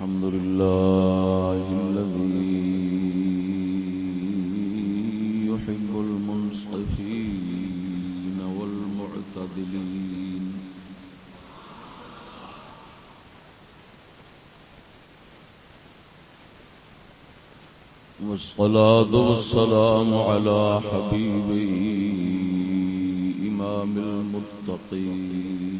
الحمد لله الذي يحب المنصفين والمعتدلين. والصلاة والسلام على حبيبه إمام المتقين.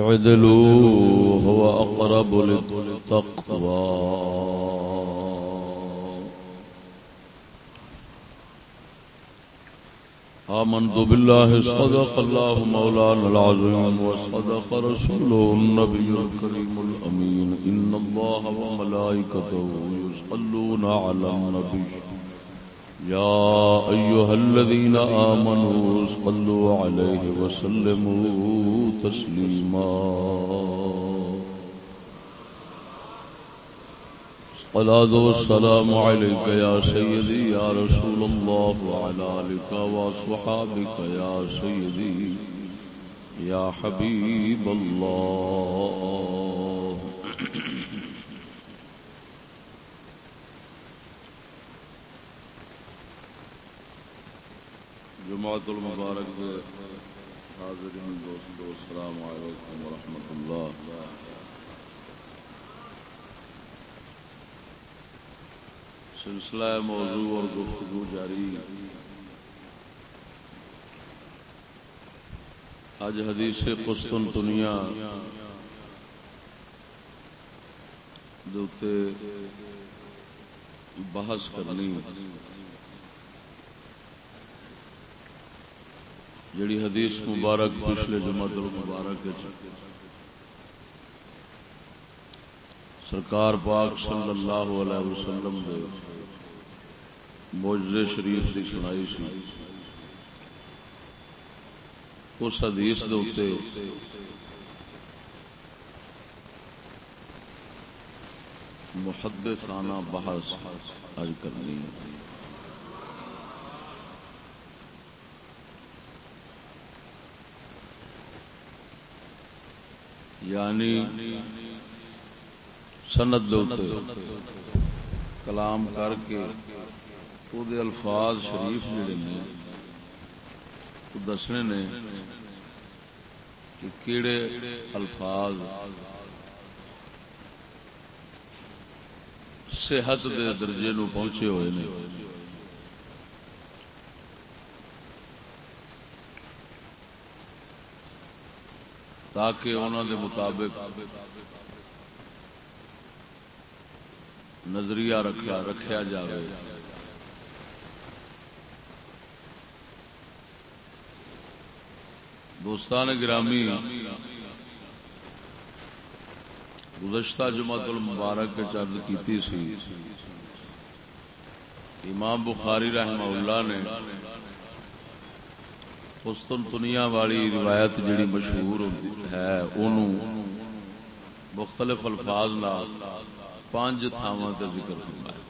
اعدلوا هو أقرب للتقوى. آمنت بالله، صدق الله مولانا العظيم، وصدق رسوله النبي الكريم الأمين. إن الله وملائكته يصلون على النبي. يا أيها الذين آمنوا صلوا عليه وسلموا تسليما. الصلاة والسلام عليك يا سيدي يا رسول الله وعلى آلك وصحابك يا سيدي يا حبيب الله. جماعت المبارک دے حاضرین، دوستو، السلام علیکم ورحمۃ اللہ۔ سلسلہ موضوع اور گفتگو جاری۔ آج حدیث قسطن دنیا دوتے بحث کرنی۔ جڑی حدیث مبارک پچھلے جماعت المبارک سرکار پاک صلی اللہ علیہ وسلم دے موجے شریف کی سنائی سی۔ اس حدیث دے اتے محدثانہ بحث اج کرنی ہے۔ یعنی سند کلام کر کے الفاظ شریف جڑے نے دسنے نے کہ کیڑے الفاظ صحت دے درجے نو پہنچے ہوئے نے۔ تاکہ انہوں دے مطابق نظریہ رکھا رکھیا جائے دوستان گرامی، گزشتہ جماعت المبارک کے چرد کی سی، امام بخاری رحمہ اللہ نے پستن دنیا والی روایت جڑی مشہور ہے انہوں مختلف الفاظ پانچ تھاواں تے ذکر فرمایا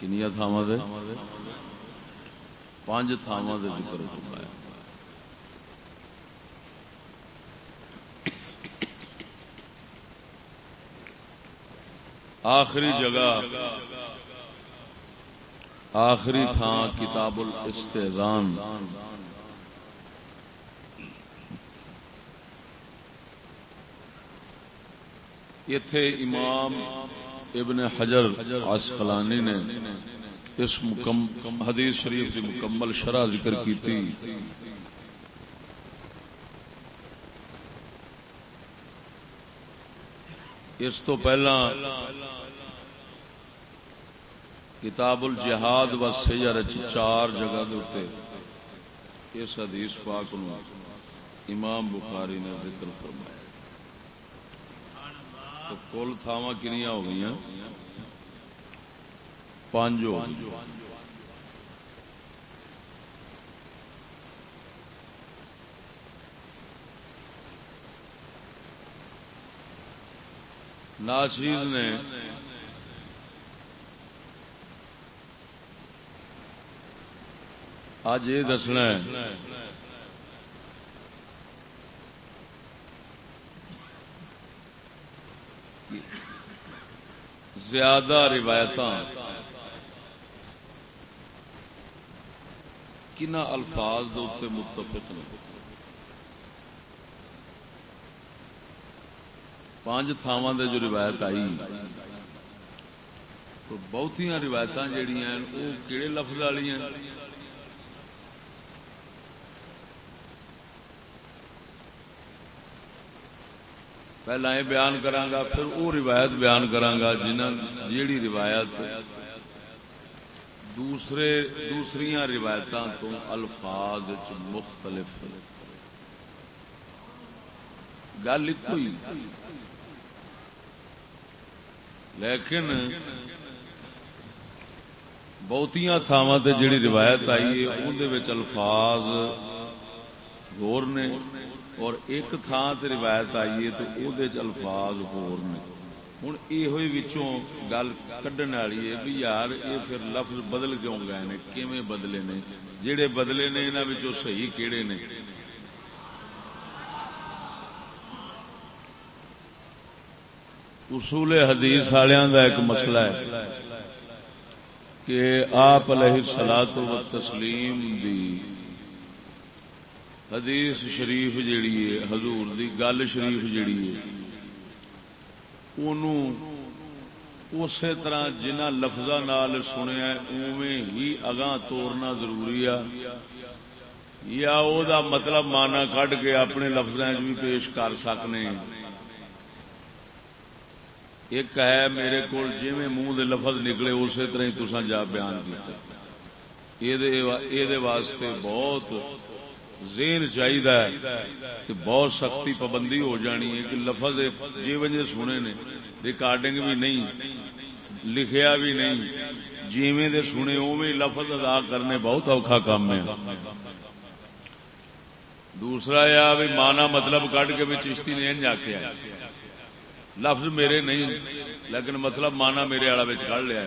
کنیا تھاواں تے؟ پانچ تھاواں تے ذکر فرمایا آخری جگہ آخری تھان کتاب الاستیزان اتے امام ابن حجر عسقلانی نے اس حدیث شریف کی مکمل شرح ذکر کی تھی اس تو پہلا کتاب الجہاد و سیر چار جگہ دے اس حدیث پاک نو امام بخاری نے ذکر فرمایا۔ تو کل تھاواں کنیاں ہو گئی ہیں پانچ ہو ناچیز نے اج یہ دسنا زیادہ روایت کن الفاظ دے متفق نے پانچ تھاواں جو روایت آئی، تو بہت روایت جہیا وہ کہڑے لفظ والی پہلا یہ بیان کرانگا، پھر وہ روایت بیان کرانگا جنہ جیڑی روایت دوسرے دوسری روایتوں تو الفاظ مختلف گل ایک ہی۔ لیکن بہتیاں تھاواں جیڑی روایت آئی ہے اندر الفاظ غور نے اور ایک تھان تے روایت آئی ہے تو او دے الفاظ ہور نے۔ ہوں یہ گل کڈن والی ہے بھی یار، یہ پھر لفظ بدل کیوں گئے نے؟ کیویں بدلے نے؟ جہے بدلے نے انہوں صحیح کیڑے نے؟ اصول حدیث والوں کا ایک مسئلہ ہے کہ آپ علیہ سلاد و تسلیم دی حدیث شریف جیڑی ہے، حضور دی گل شریف جیڑی ہے اسی طرح جنہ لفظ نال سنیا اوے ہی اگاں توڑنا ضروری ہے یا او دا مطلب مانا کڈ کے اپنے لفظ بھی پیش کر سکنے ایک ہے، میرے کو جی منہ دے لفظ نکلے، اسی طرح ہی تسا جا بیان کیا واسطے بہت زین چاہیے بہت سختی پابندی ہو جانی ہے کہ لفظ جی وجہ سنے نے، ریکارڈنگ بھی نہیں، لکھیا بھی نہیں، جیویں دے سنے اوے لفظ ادا کرنے بہت اوکھا کام ہے۔ دوسرا یہ بھی مانا مطلب کٹ کے بھی چشتی نے جا کے لفظ میرے نہیں، لیکن مطلب مانا میرے والا کڑ لیا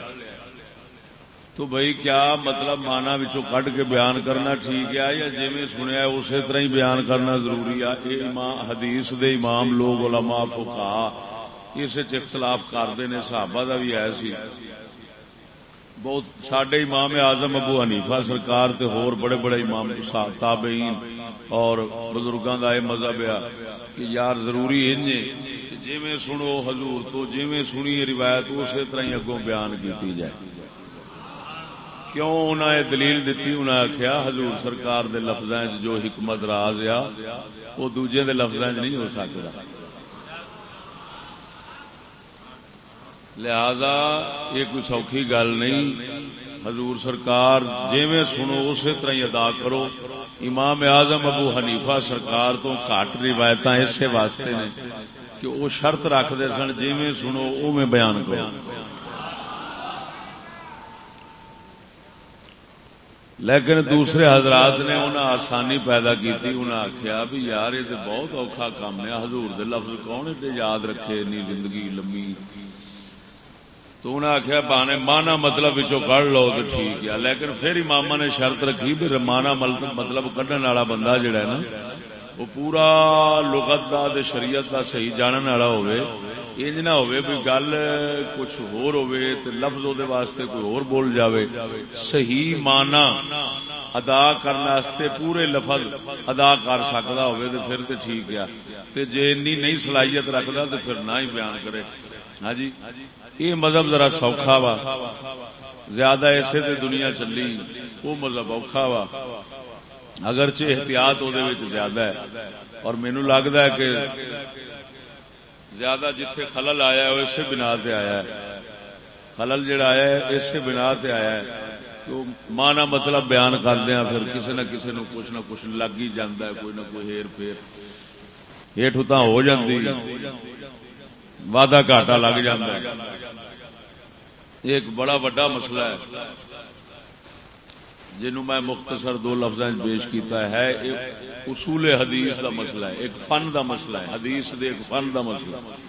تو بھائی کیا مطلب مانا بچوں کٹ کے بیان کرنا ٹھیک ہے؟ یا جی میں سنیا اسی طرح ہی بیان کرنا ضروری ہے۔ یہ امام، حدیث دے امام، لوگ علماء کو کہا اس اختلاف کرتے نے، صحابہ کا بھی ہے سی۔ بہت سڈے امام اعظم ابو حنیفہ سرکار تے ہور بڑے بڑے امام تابعین اور بزرگوں کا یہ مذہب ہے کہ یار ضروری انج جی۔ میں سنو حضور تو جی میں سنی روایت، اسی طرح ہی اگوں بیان کی جائے۔ کیوں انہیں دلیل دیتی انہیں آخیا حضور سرکار دے لفظ جو حکمت راز آ، وہ دوجے دے لفظ نہیں ہو سکتا لہذا یہ کوئی سوکھی گل نہیں۔ حضور سرکار جی میں سنو، اسی طرح ہی ادا کرو۔ امام اعظم ابو حنیفہ سرکار تو گھٹ روایت اسی واسطے نے کہ وہ شرط رکھتے سن جی میں سنو او میں بیان کرو۔ لیکن دوسرے حضرات نے انہیں آسانی پیدا کی انہیں آخیا بھی یار یہ بہت اوکھا کام ہے۔ حضور دے لفظ کون یاد رکھے نی زندگی لمبی؟ تو انہیں آخیا بانے مانا مطلب کڑ لو تو ٹھیک ہے۔ لیکن پھر امام نے شرط رکھی بھی مانا مطلب, مطلب کڈن والا بندہ جڑا ہے نا، وہ پورا لغت دا دے شریعت دا صحیح جاننے والا ہوئے انج نہ ہوئے کوئی گل، کچھ ہور ہوئے تے لفظ دے واسطے کوئی اور بول جاوے۔ صحیح مانا ادا کرنے واسطے پورے لفظ ادا کر سکتا ہوئے تے پھر تے ٹھیک ہے۔ تے جے انی نہیں صلاحیت رکھدا تے پھر نہ ہی بیان کرے۔ ہاں جی؟ یہ مذہب ذرا سوکھا وا۔ زیادہ ایسے تے دنیا چلی، وہ مذہب اوکھا وا۔ اگرچہ احتیاط وہ زیادہ ہے۔ اور مینو لگتا ہے کہ زیادہ جتھے خلل آیا ہے، اسی بنا سے آیا ہے۔ خلل جڑا آیا ہے، اسی بنا تے آیا ہے۔ تو مانا مطلب بیان کردیا پھر کسی نہ کسی نو کچھ نہ کچھ لگ ہی جاندہ ہے، کوئی نہ کوئی ہیر پھیر۔ ہیٹ اتنا ہو جاندی۔ وعدہ گھاٹا لگ جاندہ ہے۔ ایک بڑا بڑا مسئلہ ہے۔ جنہوں میں مختصر دو لفظ پیش کیتا ہے، ایک اصول حدیث دا مسئلہ ہے، ایک فن دا مسئلہ ہے، حدیث دے ایک فن دا مسئلہ ہے۔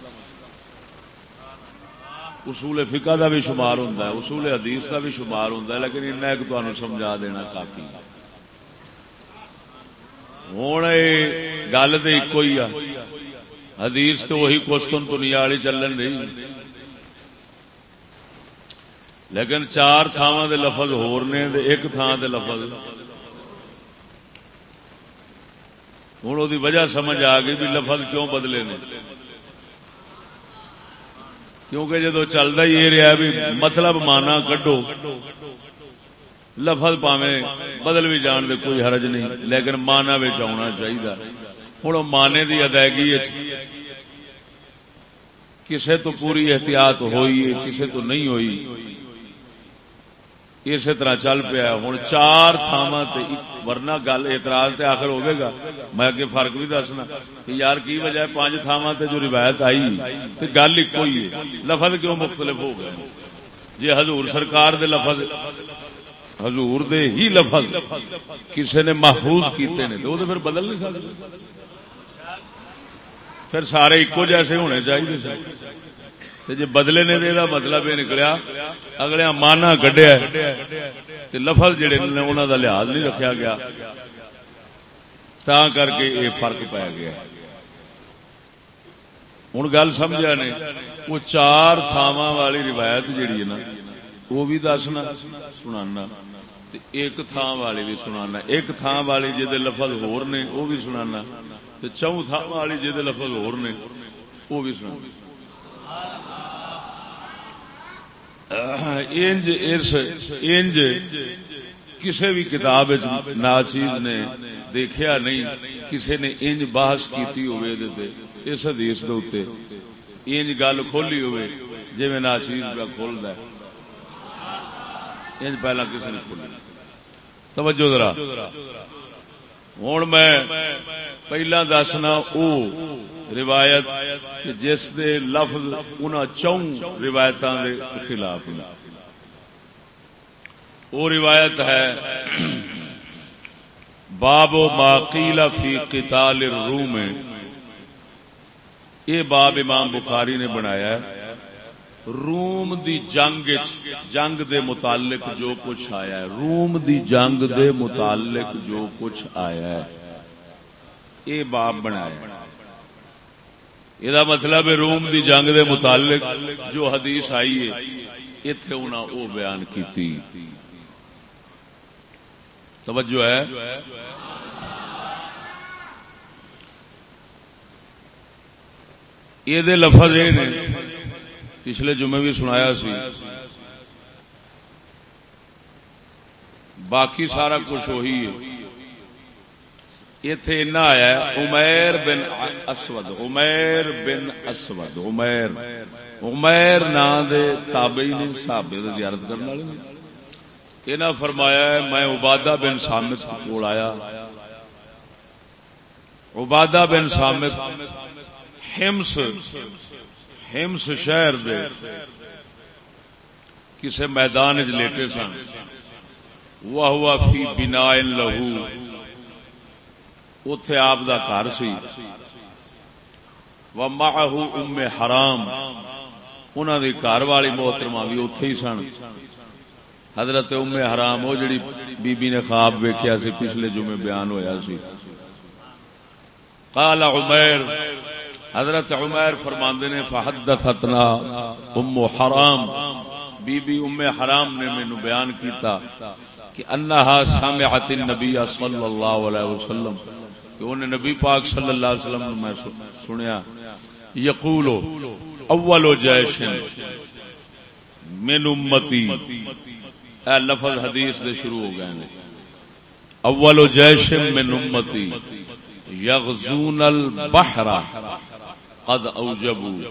اصول فقہ دا بھی شمار ہوتا ہے، اصول حدیث دا بھی شمار ہوتا ہے، لیکن ان ایک تمہیں سمجھا دینا کافی ہوں گل تو ایک ہی آ حدیث تو وہی کوشتن دنیا والی چلن رہی۔ لیکن چار تھاواں دے لفظ ہور نے ایک تھان دے لفظ۔ ہوں وہ وجہ سمجھ آ گئی بھی لفظ کیوں بدلے نے؟ کیونکہ جدو چلتا ہی یہ رہا بھی مطلب مانا کڈو۔ لفظ پاوے بدل بھی جان دے، کوئی حرج نہیں۔ لیکن مانا آنا چاہیے ہوں مانے کی ادائیگی کسے تو پوری احتیاط ہوئی کسے تو نہیں ہوئی۔ اسی طرح چل پیا ہوں چار تھاوا ورنہ گل اعتراض تے آخر ہوئے گا۔ میں اگے فرق بھی دسنا۔ کہ یار کی وجہ پانچ تھاوا تے جو روایت آئی، تے گل ایک ہی ہے۔ لفظ کیوں مختلف ہو گئے؟ جی حضور سرکار دے لفظ حضور دے ہی لفظ کسی نے محفوظ کیتے نے تو پھر بدل نہیں سکتے۔ پھر سارے ایکو جیسے ہونے چاہیے۔ جی بدلے نے دے مطلب یہ نکلیا، اگلے ہاں مانا کڈیا لفظ جہے انہوں دا لحاظ نہیں رکھا گیا۔ تا کر کے یہ فرق پی گیا۔ ہوں گل سمجھا نے، وہ چار تھاوا والی روایت جیڑی ہے نا، وہ بھی دسنا، سنانا۔ ایک تھان والی بھی سنانا۔ ایک تھان والی جی لفظ ہور نے، وہ بھی سنانا۔ چون تھان والی جی لفظ ہور نے، وہ بھی سنانا۔ انج انج کسی بھی کتاب ناچیز نے دیکھا نہیں کسی نے انج بحث کی ہوئے اس حدیث دے انج گل کھولی ہوئے جی میں ناچیز کا کھول ہے۔ انج پہلا کسی نے کھولی۔ توجہ ذرا۔ ہوں میں پہلا دسنا، او روایت جس دے لفظ ان چون روایت خلاف وہ روایت ہے، باب و ماقیلا فی قتال الروم۔ یہ باب امام بخاری نے بنایا ہے۔ روم دی جنگ جنگ دے متعلق جو کچھ آیا ہے۔ روم دی جنگ دے متعلق جو کچھ آیا ہے۔ یہ باب بنایا ہے۔ یہ مطلب ہے روم دی جنگ دے متعلق جو حدیث آئی ہے اتے انہاں او بیان کیتی۔ توجہ ہے۔ یہ لفظ یہ نے، پچھلے جمعے بھی سنایا سی۔ باقی سارا کچھ وہی ہے۔ اتے آیا امیر بن اسود امیر بن اسود امیر امیر نام دے تابعی نے صحابے دی زیارت کرنے والے انہاں فرمایا ہے، میں عبادہ بن سامت کول آیا۔ عبادہ بن سامت ہمس ہمس شہر دے کسے میدان وچ لیٹے سن۔ وہ ہوا فی بنا لہو۔ اتے آپ دا گھر سی۔ ومعه ام حرام۔ انہوں دی گھر والی محترمہ بھی اتے ہی سن۔ حضرت ام حرام وہ جڑی بی بی نے خواب ویکیا سی، پچھلے جمعے بیان ہویا سی۔ قال عمیر، حضرت عمیر فرماندے نے، فحدثتنا ام حرام۔ بی بی ام حرام نے مینو بیان کیتا کہ انہا سامعت النبی صلی اللہ علیہ وسلم۔ کہ انہیں نبی پاک صلی اللہ علیہ وسلم میں سنیا یقول اول جیش من امتی۔ اے لفظ حدیث دے شروع ہو گئے اول جیش من امتی۔ یغزون البحر قد اوجبوا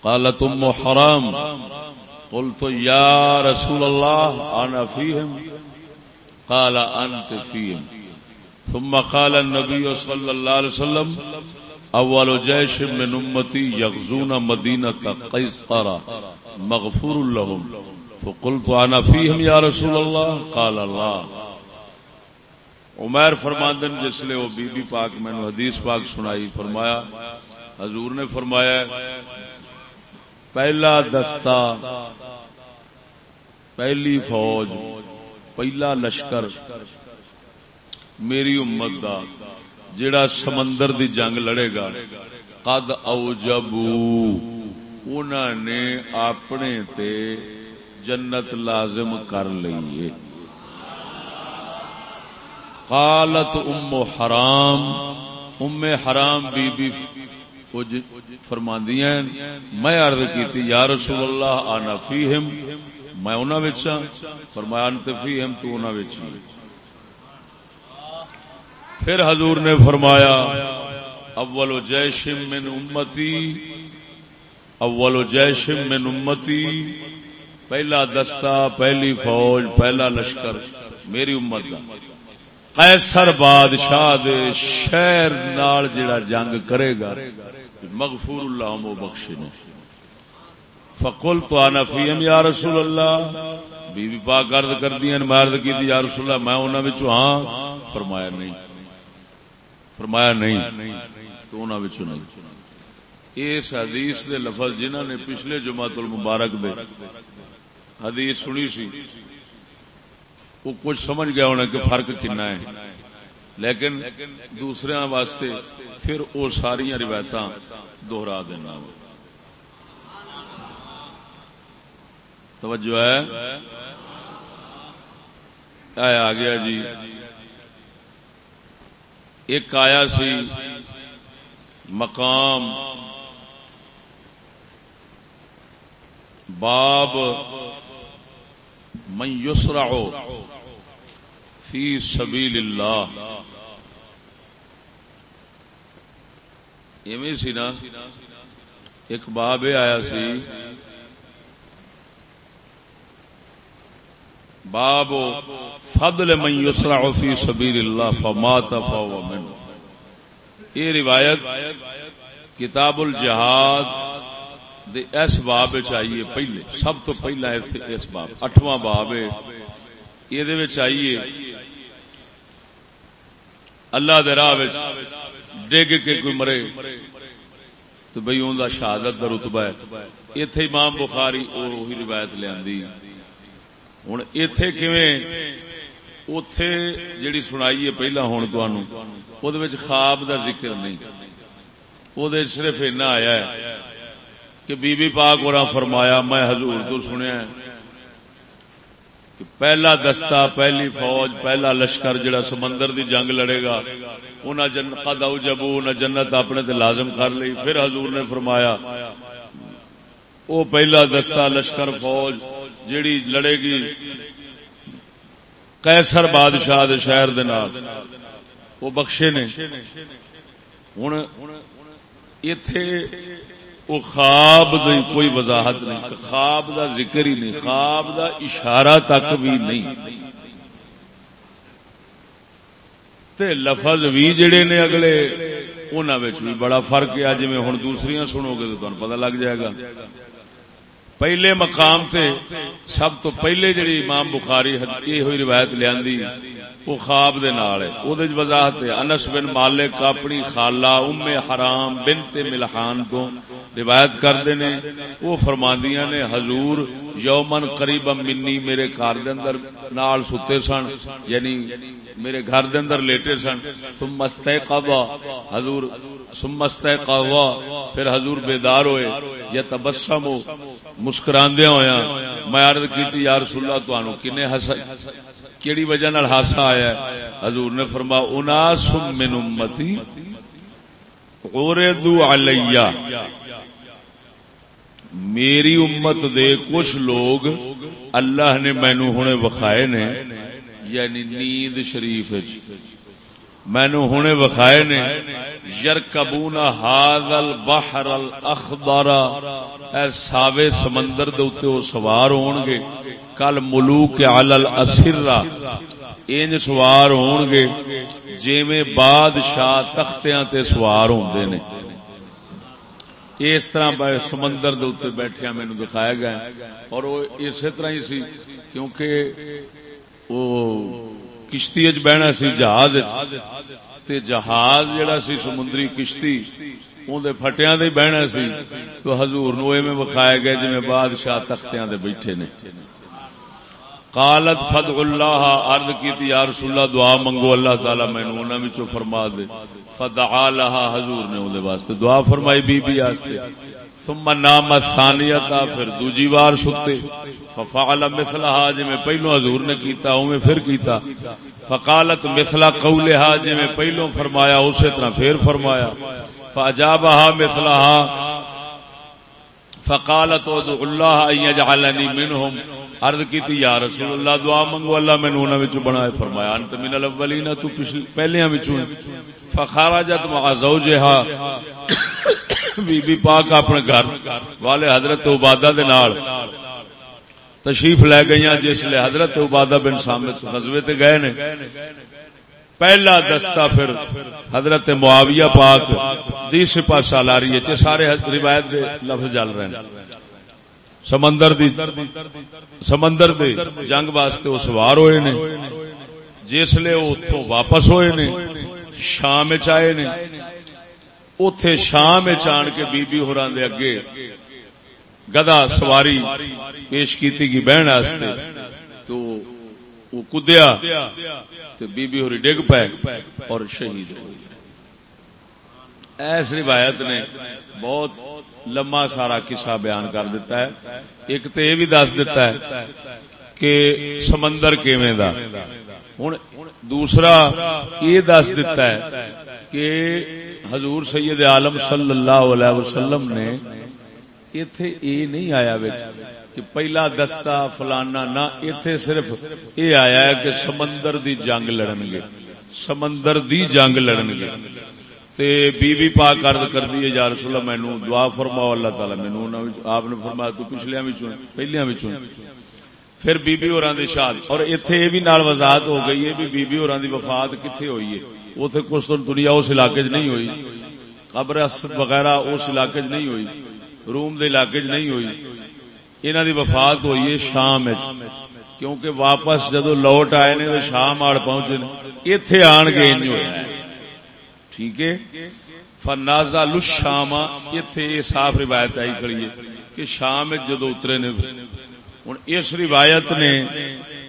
قالت ام حرام۔ قلت یا رسول اللہ، انا فیہم۔ قال انت فیہم۔ ثم قال النبی صلی اللہ علیہ وسلم اول جیش من امتی یغزون مدینہ قیسقرہ مغفور لهم. فقلت انا فیہم یا رسول اللہ قال اللہ عمیر فرماندن، جس لیے وہ بی بی پاک، میں حدیث پاک سنائی، فرمایا، حضور نے فرمایا، پہلا دستہ، پہلی فوج، پہلا لشکر میری امت دا جڑا سمندر دی جنگ لڑے گا۔ قد اوجبو نے اپنے تے جنت لازم کر لیے قالت ام حرام ام حرام بی بی فرماندیاں میں عرض کیتی، یا رسول اللہ، آنا فیہم۔ میں انہاں وچ ہاں۔ فرمایا، انت فیہم، تو انہاں وچ پھر حضور نے فرمایا، اول جیش من امتی، اول جیش من امتی، پہلا دستہ، پہلی فوج، پہلا لشکر، میری امت کا قیصر بادشاہ دے شہر نال جڑا جنگ کرے گا، مغفور اللہ مو بخشے نے۔ فقل تو آنا فیم یا رسول اللہ بی بی پاک عرض کر دیا مرد کی یا رسول اللہ، میں انہوں ہاں فرمایا نہیں۔ فرمایا نہیں، تو انہوں نے نہیں اس حدیث دے لفظ جنہوں نے پچھلے جمعت المبارک دے حدیث سنی سی، وہ کچھ سمجھ گیا ہونا کہ فرق کنا ہے۔ لیکن دوسرے واسطے پھر وہ ساری روایت دوہرا دینا۔ توجہ ہے؟ آ گیا جی۔ ایک آیا سی، مقام، باب، من یسرع فی سبیل اللہ ایویں سی نا، ایک باب آیا سی باب فضل من یسرع فی سبیل اللہ فمات فهو من یہ روایت کتاب الجہاد دے اس باب چاہیے پہلے، سب تو پہلا ہے اس باب، اٹھواں باب ہے۔ یہ دے چاہیے اللہ دے راہ وچ ڈگ کے کوئی مرے، تو بھائی ان کا شہادت کا رتبہ ہے۔ اتے امام بخاری اور وہی روایت لیا ہوں اتے اتے جیڑی سنائی ہے پہلا ہوں تہن خواب دا ذکر نہیں وہ صرف اینا آیا ہے کہ بی بی پاک اور فرمایا میں حضور تو سنیا کہ پہلا دستہ پہلی فوج پہلا لشکر جڑا سمندر دی جنگ لڑے گا انہیں جن قد جبو انہیں جنت اپنے تے لازم کر لی پھر حضور نے فرمایا وہ پہلا دستہ لشکر فوج جڑی لڑے گی کیسر بادشاہ دے شہر دے نال، وہ بخشے نے۔ وہ خواب دی کوئی وضاحت نہیں خواب دا ذکر ہی نہیں، خواب دا اشارہ تک بھی نہیں۔ تے لفظ بھی جڑے نے اگلے انہوں بھی بڑا فرق ہے۔ جی ہوں دوسری سنو گے تو پتہ لگ جائے گا۔ پہلے مقام تے سب تو پہلے جڑی امام بخاری یہ ہوئی روایت لیا وہ خواب دے نال ہے۔ او دے وضاحت ہے، انس بن مالک اپنی خالہ ام حرام بنت ملحان تو روایت کردے نے۔ وہ فرماندیاں نے، حضور یومن قریبا منی میرے گھر دے اندر نال ستے سن یعنی میرے گھر دے اندر لیٹے سن۔ ثم استيقظ۔ حضور، ثم استيقظ۔ پھر حضور بیدار ہوئے۔ یا تبسم مسکراندے ہویا میں عرض کیتی، یا رسول اللہ تانوں کنے ہس کیڑی وجہ نال ہاسا آیا ہے؟ حضور نے فرما اناس من امتی اوردو علیہ میری امت دے کچھ لوگ اللہ نے مینو ہنے وکھائے نے۔ یعنی نیند شریف جی۔ مینو ہنے وکھائے نے یرکبون ہاذل بحر الاخضر۔ اے ساوے سمندر دے اوتے او سوار ہون گے۔ کل ملوک علی الاسرہ۔ انج سوار ہون گے۔ جویں بادشاہ تختیاں تے سوار ہوندے نے۔ اس طرح سمندر دے اوتے بیٹھیا مینو دکھایا گیا اور وہ اسی طرح ہی سی، کیونکہ وہ کشتی بہنا سی، جہاز تے جہاز جڑا سی سمندری کشتی اندر فٹیا بہنا سی۔ تو حضور نو میں بخایا گیا جی بادشاہ تختیاں دے بیٹھے نے۔ قالت فد اللہ ارد کی یا رسول اللہ، دعا منگو، اللہ تعالی مینو انہاں وچوں فرما دے۔ فدعا لها، حضور نے اون دے واسطے دعا فرمائی بی بی واسطے۔ ثم نام ثانیتا، پھر دوجی بار ستے۔ ففعل مثلها جی میں پہلو حضور نے کیتا، اوویں پھر کیتا۔ فقالت مثل قولها جی میں پہلو فرمایا، اسی طرح پھر فرمایا۔ فاجابها مثلها فقالت ادعو الله ان يجعلني منهم عرض کی تھی یا رسول اللہ، دعا منگو، اللہ میں انہاں وچ بنائے۔ فرمایا، انت من الاولین، تو پچھلے پہلیاں وچوں۔ فخرجت مع زوجها بی بی پاک اپنے گھر والے حضرت عبادہ دے نال تشریف لے گئی جس لیے حضرت عبادہ بن سامت غزوے تے گئے نے۔ پہلا دستہ پھر حضرت معاویہ پاک دی سپاہ سالاری ہے سارے روایت دے لفظ جل رہے ہیں۔ سمندر دی، سمندر دے جنگ واسطے وہ سوار ہوئے نے۔ جس لیے وہ اتھوں واپس ہوئے نے، شام چائے نے۔ اتے شام چان کے بی بی ہوران دے اگے۔ گدا سواری پیش کیتی گی بہن واسطے۔ تو وہ کدیا تو بی بی ہوری ڈگ پائے اور شہید ہو ایس روایت نے بہت لمبا سارا قصہ بیان کر دیتا ہے۔ ایک تو یہ بھی دس دیتا ہے کہ سمندر کیویں دا۔ ہوں دوسرا یہ دس دیتا ہے کہ حضور سید عالم صلی اللہ علیہ وسلم نے اتے یہ نہیں آیا کہ پہلا دستہ فلانا نہ اتے صرف یہ آیا ہے کہ سمندر دی جنگ لڑن گے، سمندر دی جنگ لڑن گے۔ تے بی بی پاک عرض کر دی یا رسول اللہ مینوں دعا فرماؤ، اللہ تعالی مینوں آپ نے فرمایا تو پچھلیاں وچوں، پہلیاں وچوں۔ پھر بی بی ہوراں دی شاد، اور ایتھے یہ بھی نال وضاحت ہو گئی ہے بھی بی بی ہوراں دی وفات کتھے ہوئی ہے۔ اوتھے کچھ تو دنیا اس علاقے وچ نہیں ہوئی۔ قبر وغیرہ اس علاقے وچ نہیں ہوئی۔ روم دے علاقے وچ نہیں ہوئی۔ انہاں دی وفات ہوئی ہے شام کیونکہ واپس جدو لوٹ آئے نے تو شام آڑ پہنچے نے۔ ایتھے آن کے انج ہویا ٹھیک ہے؟ فنازا لشام ایتھے یہ صاف روایت آئی کھڑی ہے کہ شام جدو اترے نے ہوں اس روایت نے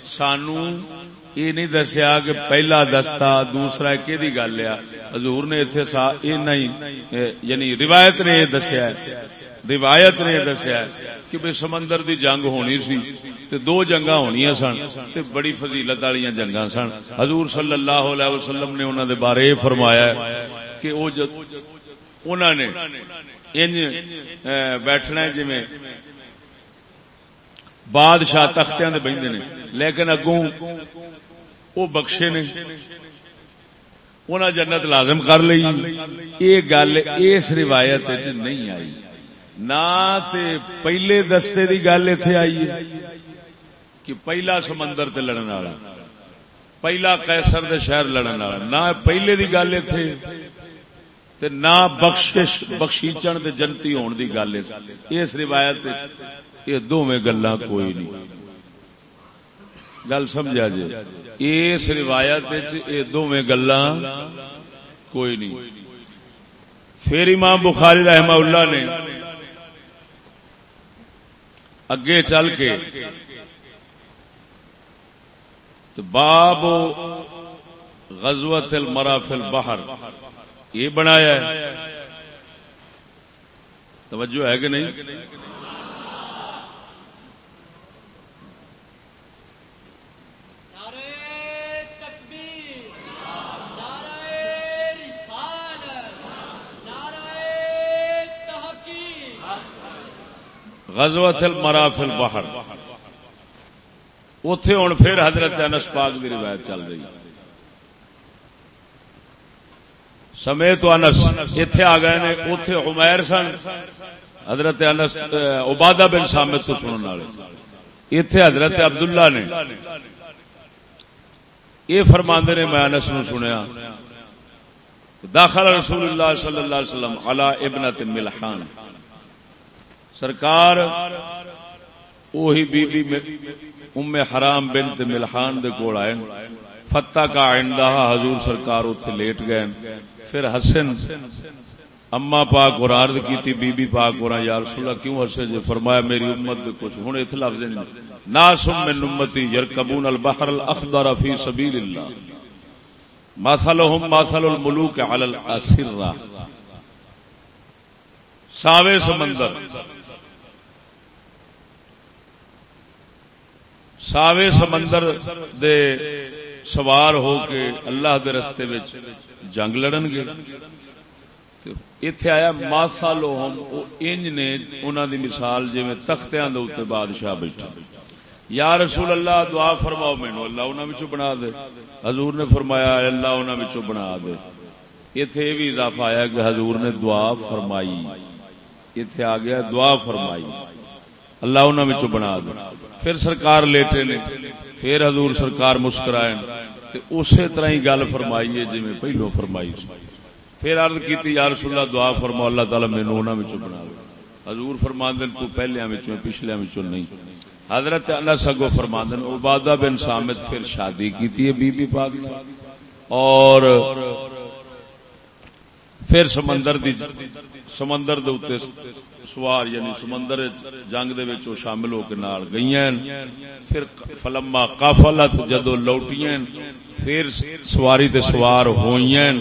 سانو یہ نہیں دسیا کہ پہلا دستہ دوسرا کہ گل ہے؟ حضور نے اتنے نہیں یعنی روایت نے یہ دسیا روایت نے یہ دسیا کہ بھائی سمندر دی جنگ ہونی سی تے دو جنگا ہونی سن تے بڑی فضیلت والی جنگا سن۔ حضور صلی اللہ علیہ وسلم نے انہوں دے بارے فرمایا کہ وہ انہوں نے بیٹھنا جی بادشاہ تختیاں دے بہندے نے، لیکن اگوں وہ بخشے نے انہاں جنت لازم کر لی یہ گل اس روایت نہیں آئی۔ نہ تے پہلے دستے دی گل اتے آئی ہے کہ پہلا سمندر تے لڑن والا، پہلا کیسر دے شہر لڑن والا، نہ پہلے دی گل اتے تے نہ بخشش، بخشیچن تے جنتی ہون دی گل اس روایت یہ دونوں گلا کوئی نہیں۔ گل سمجھا جی۔ اس روایت یہ دونوں گلا کوئی نہیں۔ پھر امام بخاری رحمہ اللہ نے اگے چل کے باب غزوت المرافل باہر یہ بنایا ہے۔ توجہ ہے کہ نہیں؟ غزوت المرافل باہر اتے ہوں پھر حضرت انس پاک کی روایت چل رہی۔ سمے تو انس اتے آ گئے نے اتے عمیر سن، حضرت انس عبادہ بن سامد تو سننے والے۔ اتے حضرت عبداللہ نے۔ یہ فرماندے نے، میں انس نو سنیا، داخل رسول اللہ صلی اللہ علیہ وسلم علی ابنت ملحان۔ سرکار وہی بی بی ام حرام بنت ملحان دے کول آئے فتح کا آئندہ حضور سرکار اتنے لیٹ گئے پھر حسن اما پاک اور عرض کی تھی بی بی پاک اور یا رسول اللہ، کیوں ہسے جو جی؟ فرمایا، میری امت دے کچھ ہن ایتھے لفظ نہیں۔ ناس من امتی یرکبون البحر الاخضر فی سبیل اللہ۔ مثلهم مثل الملوک علی الاسرہ ساوے سمندر۔ ساوے سمندر دے سوار ہو کے اللہ دے رستے وچ جنگ لڑن گے۔ اتے آیا ماسا لوہم انج نے انہوں دی مثال جی تختیاں دے اتنے بادشاہ بیٹھا۔ یا رسول اللہ، دعا فرماؤ مینو اللہ انہوں بنا دے۔ حضور نے فرمایا، اللہ انہوں بنا دے۔ اتے یہ بھی اضافہ آیا کہ حضور نے دعا فرمائی۔ اتے آ گیا، دعا فرمائی۔ اللہ انہوں بنا دے۔ پھر سرکار لیٹے نے، پھر حضور سرکار مسکرائے تے اسی طرح ہی گل فرمائی ہے جی پہلو فرمائی سی۔ پھر عرض کی یا رسول اللہ، دعا فرما اللہ تعالی مینو انہوں بنا دے۔ حضور فرماندن تو پہلے پچھلے نہیں۔ حضرت اللہ سگو فرماندن عبادہ بن سامد پھر شادی کی بی بی پاک اور پھر سمندر دی سمندر دے اتے سوار یعنی سمندر جنگ دے وچ شامل ہو کے نال گئیاں پھر فلما قافلت جدو لوٹیاں پھر سواری تے سوار ہوئیاں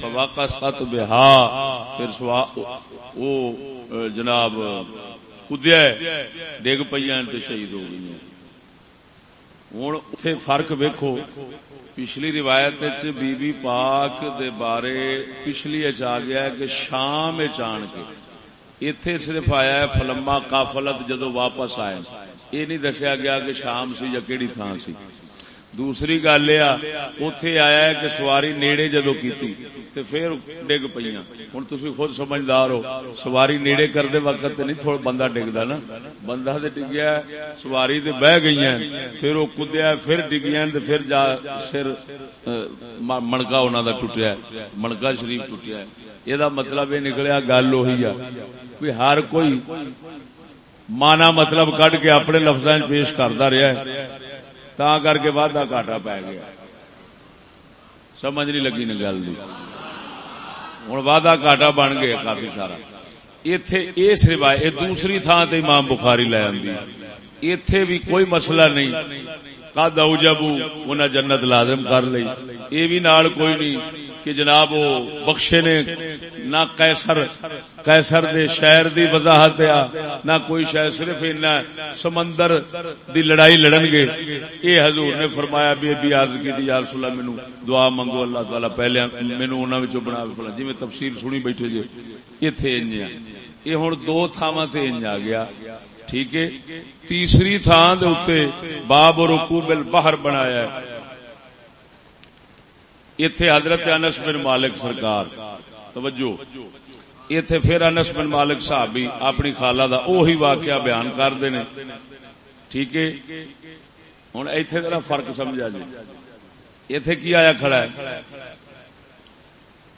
فواقع ست بہا، پھر سوار او جناب کدیا ڈگ پیاں تے شہید ہو گئی ہوں اتے فرق ویکو پچھلی روایت بی بی پاک دے بارے پچھلی آ گیا کہ شام چان کے اتے صرف آیا ہے فلما کافلت جدو واپس آئے یہ نہیں دسیا گیا کہ شام سی یا کہڑی تھان سی دوسری گل یہ اتے آیا ہے کہ سواری نیڑے جدو کی پھر ڈگ پہ ہوں تھی خود سمجھدار ہو، سواری نیڑے کرتے وقت نہیں تھوڑا بندہ ڈگتا نا۔ بندہ تو ڈگیا سواری تو بہ گئی پھر وہ کدیا پھر ڈگیا پھر جا سر منکا انہوں کا ٹوٹیا منکا شریف ٹوٹیا یہ مطلب یہ نکلیا، گل اہی ہے ہر کوئی مانا مطلب کڈ کے اپنے لفظ پیش کرتا رہا ہے۔ تا کر کے وعدہ گاٹا پی گیا سمجھ نہیں لگی نا گل ہوں وعدہ گاٹا بن گیا کافی سارا اتے اس روایت دوسری تھان تے امام بخاری لے آئی اتے بھی کوئی مسئلہ نہیں کا دو جب انہیں جنت لازم کر لی یہ بھی نال کوئی نہیں کہ جناب وہ بخشے نے نہ کیسر کیسر دے شہر دی وضاحت آ نہ کوئی شہر، صرف ان سمندر دی لڑائی لڑن گے۔ اے حضور نے فرمایا بھی ابھی عرض کی یا رسول اللہ، مینوں دعا منگو، اللہ تعالی پہلے مینوں انہاں وچوں بنا کے جی میں تفسیر سنی بیٹھے جی ایتھے انج یہ ہن دو تھاواں تے انج آ گیا۔ ٹھیک ہے؟ تیسری تھان دے اوتے باب رکوب البحر بنایا ہے۔ اتے حضرت انس بن مالک سرکار توجہ اتے پھر انس بن مالک صاحب بھی اپنی خالہ دا اوہی واقعہ بیان کرتے ہیں ٹھیک ہے ہوں ایتھے ذرا فرق سمجھا جی اتے کی آیا کھڑا ہے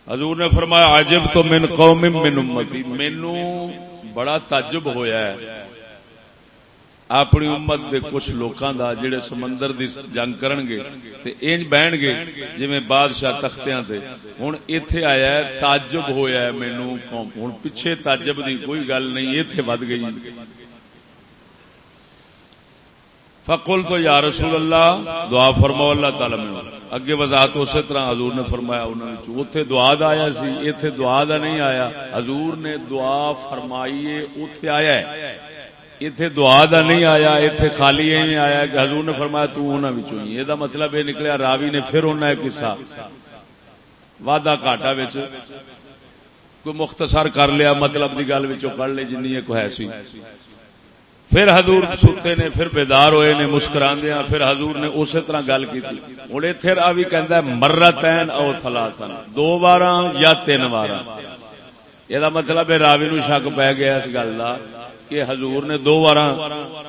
حضور نے فرمایا عجب تو من قوم من امتی مینو بڑا تعجب ہویا ہے اپنی امت دے کچھ لوکاں دا جڑے سمندر دی جنگ کرن گے تے انج بہن گے جویں بادشاہ تختیاں تے۔ ہن ایتھے آیا ہے، تعجب ہویا ہے مینوں۔ ہن پیچھے تعجب دی کوئی گل نہیں، ایتھے ود گئی۔ فقل تو یا رسول اللہ، دعا فرماؤ اللہ تعالی میں اگے وضاحت اسی طرح حضور نے فرمایا انہوں نے اوتھے دعا دا آیا سی، ایتھے دعا دا نہیں آیا۔ حضور نے دعا فرمائیے، اوتھے آیا ہے۔ اتنے دعا دا نہیں آیا اتنے خالی ایویں آیا کہ حضور نے فرمایا تو انہاں وچوں ہی۔ یہ مطلب یہ نکلیا، راوی نے پھر انہاں ایک قصہ وعدہ گھاٹا وچ۔ کوئی مختصر کر لیا مطلب دی گل وچوں پڑھ لے جنی ایک ہے سی۔ پھر حضور ستے نے، پھر بیدار ہوئے نے مسکراندیا پھر حضور نے اسی طرح گل کی ہوں اتر بھی کہ مرتین او سلاسن۔ دو بار یا تین بار یہ مطلب راوی نو شک پی گیا اس گل کا کہ حضور نے دو بار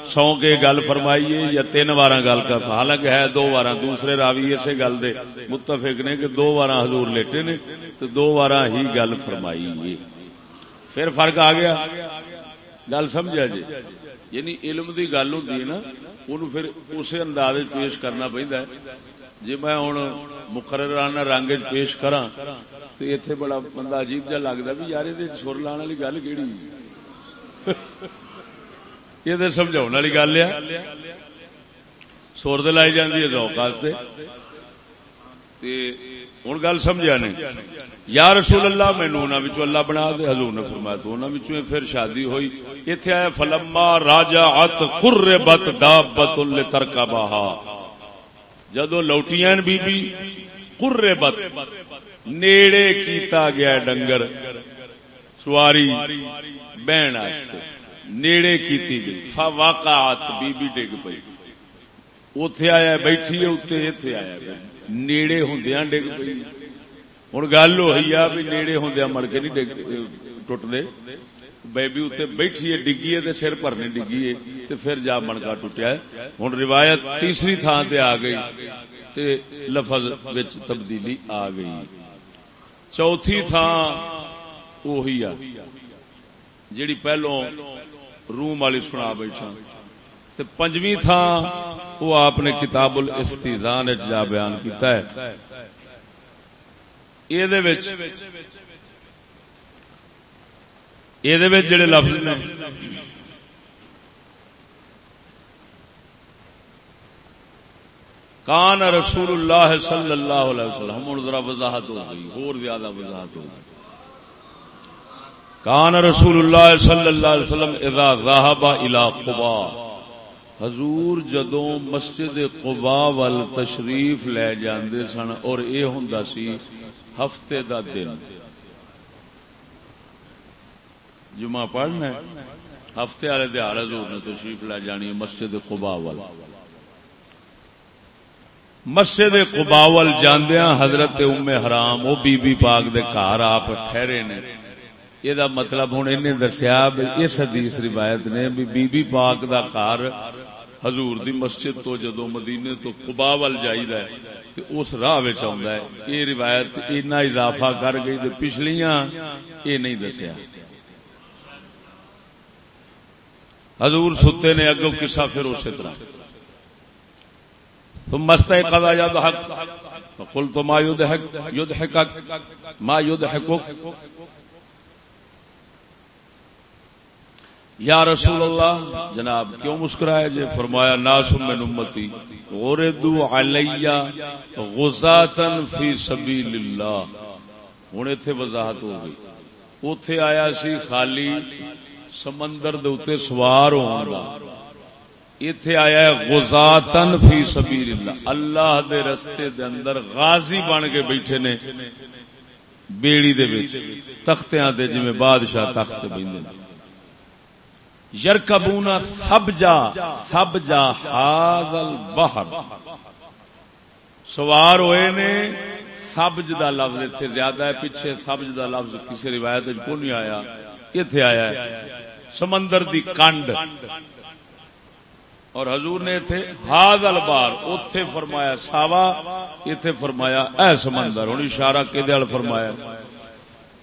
سو کے گل فرمائی ہے یا تین بار گل کر حالانکہ ہے دو بار دوسرے راوی اسی گل دے۔ متفق نے کہ دو بار حضور لیٹے نے تو دو بار ہی گل فرمائی ہے۔ پھر فرق آ گیا۔ گل سمجھا جی؟ یعنی علم دی گل ہوں نا ان پھر اسی انداز پیش کرنا پہنتا ہے۔ جی میں ہوں مقررانہ رنگ پیش کرا تو اتنے بڑا بندہ عجیب جہا لگتا بھی یار یہ سر لانے والی گل کہڑی یہ تو سمجھا والی گل ہے۔ سور دے لائی جاتی ہے ذوق واسطے ہوں گل سمجھا نے۔ یا رسول اللہ مینو انہوں اللہ بنا دے۔ حضور نے فرمایا، تو انہوں پھر شادی ہوئی۔ اتنے آیا، فلما راجا ات خر بت دا بت ترکا باہا جدو لوٹیاں بی بی قر بت نیڑے کیتا گیا ڈنگر۔ سواری بہن نیڑے کیتی گئی۔ فا واقعات بی بی ڈگ پئی۔ اتے آیا بیٹھی اتنے اتے آیا نیڑے ہوں ڈگ پئی۔ ہوں گل ہوئی آ بھی نیڑے ہوں مڑ کے نہیں ڈگ ٹوٹتے بیبی اتنے بیٹھی ہے، ڈگی ہے سر بھرنے ڈگی ہے پھر جا منکا ٹوٹیا ہوں روایت تیسری تھان تے آ گئی، تے لفظ تبدیلی آ گئی۔ چوتھی تھان وہی آ۔ جیڑی پہلو روم والی سنا بیٹھا۔ پنجویں تھان وہ آپ نے کتاب الاستیزان جا بیان کیتا ہے۔ یہ جڑے لفظ نے کان رسول اللہ صلی اللہ علیہ وسلم ہوں ذرا وضاحت ہو گئی اور زیادہ وضاحت ہو گئی۔ کان رسول اللہ صلی اللہ علیہ وسلم اذا ذهب الى قباء۔ حضور جدوں مسجد قبا ول تشریف لے جاندے سن اور اے ہوندا سی ہفتے دا دن۔ جمعہ پڑھنا ہے۔ ہفتے والے دہاڑ حضور نے تشریف لے جانی مسجد قبا ول مسجد قباول جاندیاں حضرت ام حرام وہ بی بی پاک دے گھر آپ ٹھہرے نے۔ یہ مطلب ہوں ان دسیا اس حدیث روایت نے بی بی پاک دا گھر حضور دی مسجد تو جدو مدینے تو قبا ول جائیدا ہے اس راہ آ یہ روایت اینا اضافہ کر گئی پچھلیاں یہ نہیں دسیا حضور ستے نے اگو کسا پھر اسی طرح تم مست قضا يضحك، فقلت ما يضحك، يضحكك، ما يضحكك؟ یا رسول اللہ، جناب، کیوں مسکرائے جے؟ فرمایا ناس من امتی غردو علی غزاتن فی سبیل اللہ۔ ہن ایتھے وضاحت ہو گئی۔ اوتھے آیا سی خالی سمندر دے اوتے سوار ہون۔ دا ایتھے آیا ہے غزاتن فی سبیل اللہ۔ اللہ دے رستے دے اندر غازی بن کے بیٹھے نے، بیڑی دے وچ، تختیاں تے جویں بادشاہ تخت بیندے نے۔ یرکبونا سب جا سب جا حاضل بہر سوار ہوئے نے سبج دا لفظ اتنے زیادہ ہے، پیچھے سبج دا لفظ کسی روایت کو نہیں آیا؟ اتنے آیا ہے۔ سمندر دی کنڈ۔ اور حضور نے اتنے ہاد البار اتے فرمایا، ساوا اتے فرمایا، اے سمندر ہوں اشارہ کہ فرمایا،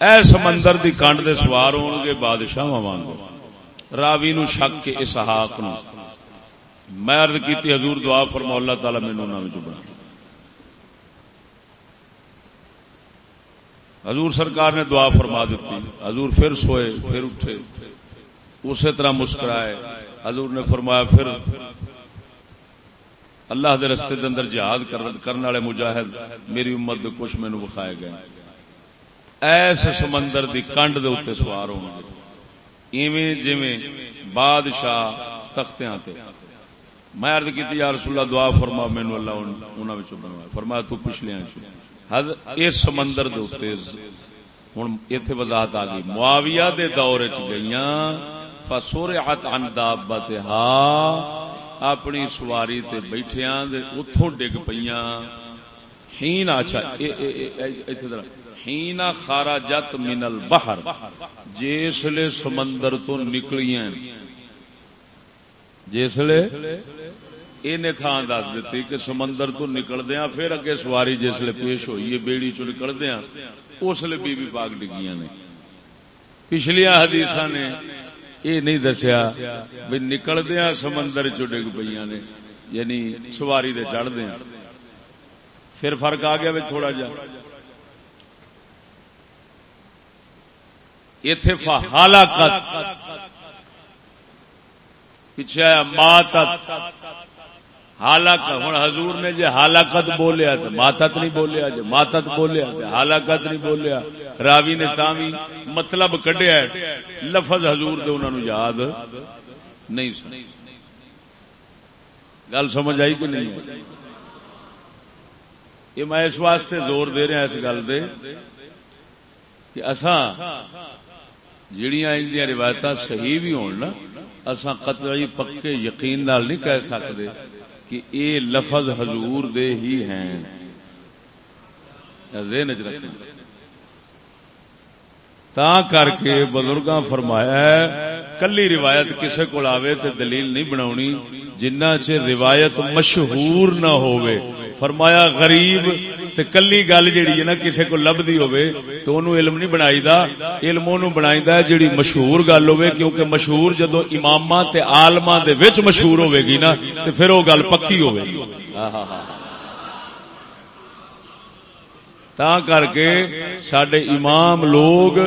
اے سمندر دی کنڈ دے سوار ہون گے بادشاہ وانگو۔ راوی نو شک کے اسحاق نو۔ میں عرض کیتی حضور دعا فرما، اللہ تعالی مینوں نہ بنا۔ حضور سرکار نے دعا فرما دیتی حضور پھر سوئے، پھر اٹھے، اسی طرح مسکرائے۔ حضور نے فرمایا، پھر اللہ دے رستے دے اندر جہاد کرنے والے مجاہد میری امت دے کچھ مینو بخائے گئے۔ ایسے سمندر دی کنڈ دے اتنے سوار ہوں گے ایویں جویں بادشاہ تختیاں تے میں عرض کیتی یا رسول اللہ دعا فرما مینوں اللہ انہاں وچوں بنوا فرمایا تو پچھلیاں چ حد اس سمندر دے اوتے ہن ایتھے وضاحت آ گئی معاویہ دے دور وچ گئیاں فسرعت عن دابتها اپنی سواری تے بیٹھیاں دے اتھوں ڈگ پیاں ہین اچھا ایتھے ذرا ہین خرجت من البحر جسلے سمندر تو نکلیاں۔ جسلے اینے تھان دس دیتی کہ سمندر تو نکلدیاں پھر اگے سواری جسلے پیش ہوئی ہے بیڑی چ نکلدیاں اسلے بی بی پاک ڈگیاں نے۔ پچھلیاں حدیثاں نے یہ نہیں دسیا بھی نکلدیا سمندر چ ڈگ پہ نے یعنی سواری دے چڑھ دیا پھر فرق آ گیا بھی تھوڑا جا۔ اتے ہلاکت پیچھے مات ہلاکت ہوں حضور نے جی ہلاکت بولیا تو ماتت نہیں بولیا جی ماتت بولیا ہلاکت نہیں بولیا۔ راوی نے تاوی مطلب کڈیا لفظ حضور دے انہوں نے یاد نہیں سن۔ گل سمجھ آئی کہ نہیں؟ یہ میں اس واسطے زور دے رہا اس گل دے کہ اساں جڑیاں ان روایت صحیح بھی ہون نا، اساں قطعی پکے یقین نال نہیں کہہ سکتے کہ اے لفظ حضور دے ہی ہیں۔ ذہن چ رکھیں تا کر کے بزرگاں فرمایا ہے، کلی روایت کسے کو آوے تے دلیل نہیں بناونی، جنہ چ روایت مشہور نہ ہووے۔ فرمایا، غریب تے کلی گل جیڑی ہے نا کسے کو لبدی ہووے تو اونوں علم نہیں بنائی دا علم اونوں بنائی دا جیڑی مشہور گل ہووے کیونکہ مشہور جدو اماماں تے عالماں دے وچ مشہور ہوے گی نا تے پھر او گل پکی ہوے گی۔ تا کر کے سڈے امام لوگ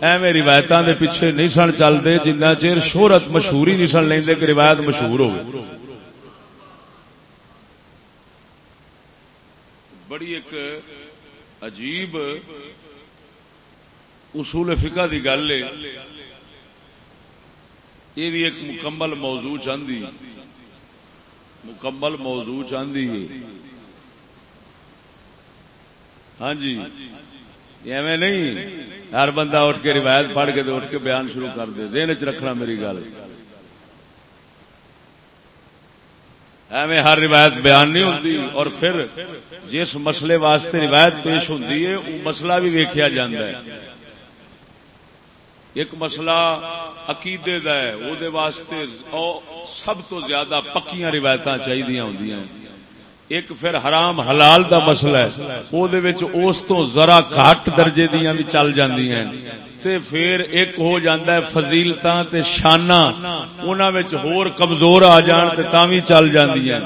ایویں روایت دے پیچھے نہیں سن چلتے جنہ چیر شہرت مشہوری نہیں سن لیں کہ روایت مشہور ہو بڑی ایک عجیب اصول فقہ دی گل ہے۔ یہ بھی ایک مکمل موضوع چاہتی مکمل موضوع چاہتی ہے۔ ہاں جی۔ ایویں نہیں۔ ہر بندہ اٹھ کے روایت پڑھ کے اٹھ کے بیان شروع کر دے۔ دین چ رکھنا میری گل۔ ایویں ہر روایت بیان نہیں ہوتی اور پھر جس مسئلے واسطے روایت پیش ہوتی ہے وہ مسئلہ بھی ویکیا جا ایک مسئلہ عقیدے دا ہے وہ واسطے او سب تو زیادہ پکیاں روایت چاہیے ہوں ایک پھر حرام حلال دا مسئلہ ہے، او دے وچ اس تو ذرا گھٹ درجے دیاں بھی چل جاندیاں۔ ہیں تے پھر ایک ہو جاندا ہے فضیلتاں تے شاناں، انہاں وچ ہور کمزور آ جان تے تاں وی چل جاندیاں۔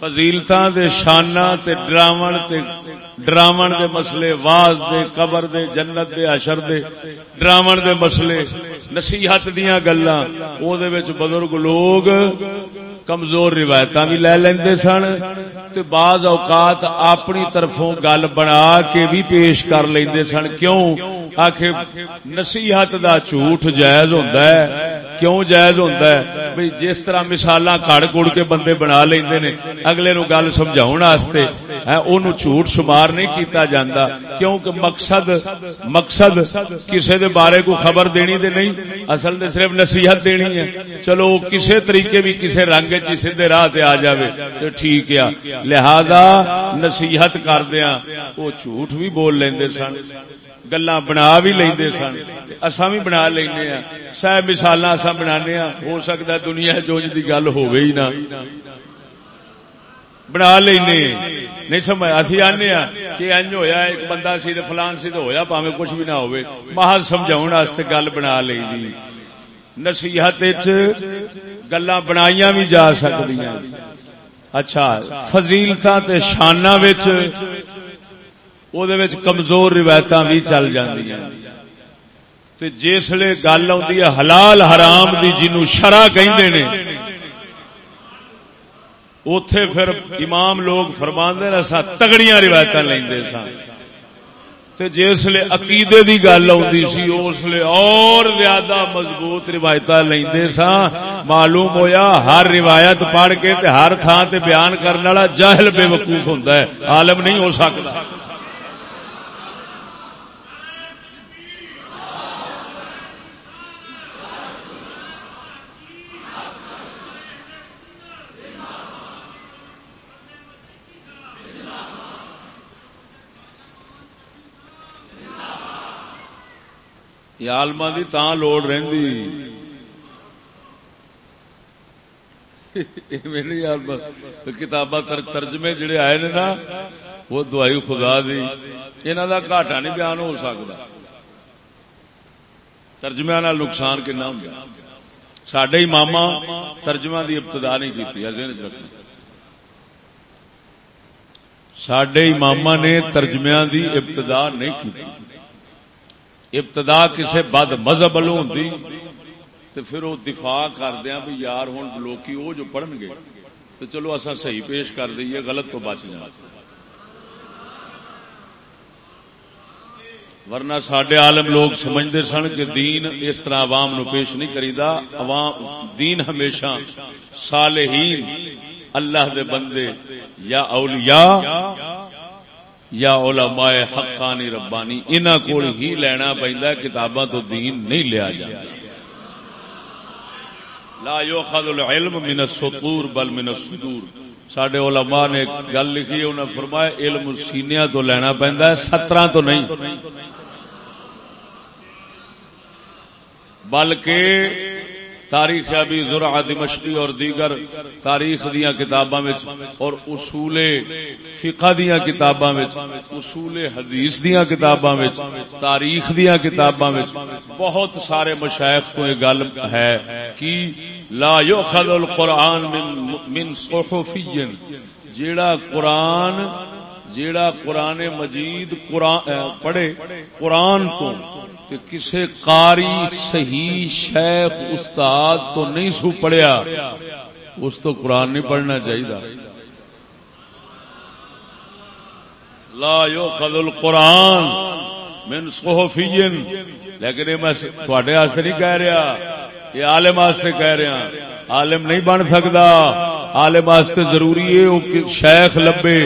فضیلتاں دے شاناں تے ڈراون تے ڈراون دے مسئلے، واز دے، قبر دے، جنت دے، حشر دے، ڈراون دے مسئلے، نصیحت دیاں گلاں، او دے وچ بزرگ لوگ کمزور روایت بھی لے لیندے سن تے بعض اوقات اپنی طرفوں گل بنا کے بھی پیش کر لیندے سن۔ کیوں؟ آخ نصیحت دا جھوٹ جائز ہوندا ہے۔ کیوں جائز ہوندا ہے؟ بھئی جس طرح مثالاں کڑ کڑ کے بندے بنا لیندے نے، اگلے نو گل سمجھاون واسطے ہے اونوں جھوٹ شمار نہیں کیتا جاندا، کیونکہ مقصد مقصد کسے دے بارے کو خبر دینی دے نہیں، اصل تے صرف نصیحت دینی ہے۔ چلو کسے طریقے بھی کسے رنگ چ سیدھے راہ تے آ جاوے، تے ٹھیک ہے۔ لہذا نصیحت کردیاں، او جھوٹ بھی بول لیندے سن۔ گلا بنا بھی لے سن اصا بھی بنا لینا سہ مثال اصا بنا ہو سکتا دنیا چوج کی گل ہو گئی نہ بنا لینے نہیں سمجھ اتھی آنے کہ انج ہویا ایک بندہ سی فلان سی تو ہویا پاوے کچھ بھی نہ ہوئے محل سمجھاؤ گل بنا لی نصیحت گلا بنائی بھی جا سکتی اچھا فضیلتا کمزور روایت بھی چل جسے گل آدھی ہے حلال حرام دی جنو شرح کہ اتے پھر امام لوگ فرما سا تگڑیاں روایت لے سن جسے عقیدے دی گل آتی سی اس اور زیادہ مضبوط روایت لے سا معلوم ہویا ہر روایت پڑھ کے تے ہر تھان تے بیان کرنے والا جاہل بے وقوف ہوتا ہے عالم نہیں ہو سکتا یہ آلما کی تاں لوڑ رہی کتاباں ترجمے جڑے آئے نے نا، وہ دوائی خدا دی۔ انہوں کا گاٹا نہیں بیان ہو سکتا ترجمے نقصان کنا ہوں سڈے ہی ماما ترجمہ دی ابتدا نہیں کی رکھنا۔ سڈے امام نے ترجمیا دی ابتدا نہیں کی ابتدا کسے بد مذہب والوں ہوں تو پھر وہ دفاع کردیا بھی یار ہوں لوکی وہ جو پڑھن گے۔ تو چلو اصا صحیح پیش کر دئیے، غلط تو بچ جائے ورنہ سڈے عالم لوگ سمجھتے سن کہ دین اس طرح عوام نو پیش نہیں کریدا۔ عوام، دین ہمیشہ صالحین، اللہ دے بندے یا اولیاء یا علماء حقانی ربانی، انہاں کول ہی لینا پیندا کتاباں تو دین نہیں لیا جاتا لا یؤخذ العلم من السطور بل من الصدور۔ سڈے علماء نے گل لکھی انہوں نے فرمایا، علم سینیا تو لینا پہنتا ہے سترہ تو نہیں۔ بلکہ تاریخ ابھی زرع دمشقی اور دیگر تاریخ دیا کتاباں اور اصول فقہ دیا کتاباں اصول حدیث دیا کتاباں تاریخ دیا کتاباں بہت سارے مشائخ تو یہ گل ہے کہ لا یؤخذ القرآن من من صحفی جیڑا قرآن جیڑا قرآن مجید قرآن، پڑھے، قرآن تو کہ کسے قاری صحیح شیخ استاد تو نہیں سو پڑھیا، اس تو قرآن نہیں پڑھنا چاہیے لا یؤخذ القرآن من صحفی لیکن یہ میں تھوڑے واسطے نہیں کہہ رہا، یہ عالم واسطے کہہ رہا۔ عالم نہیں بن سکتا عالم واسطے ضروری ہے شیخ لبے،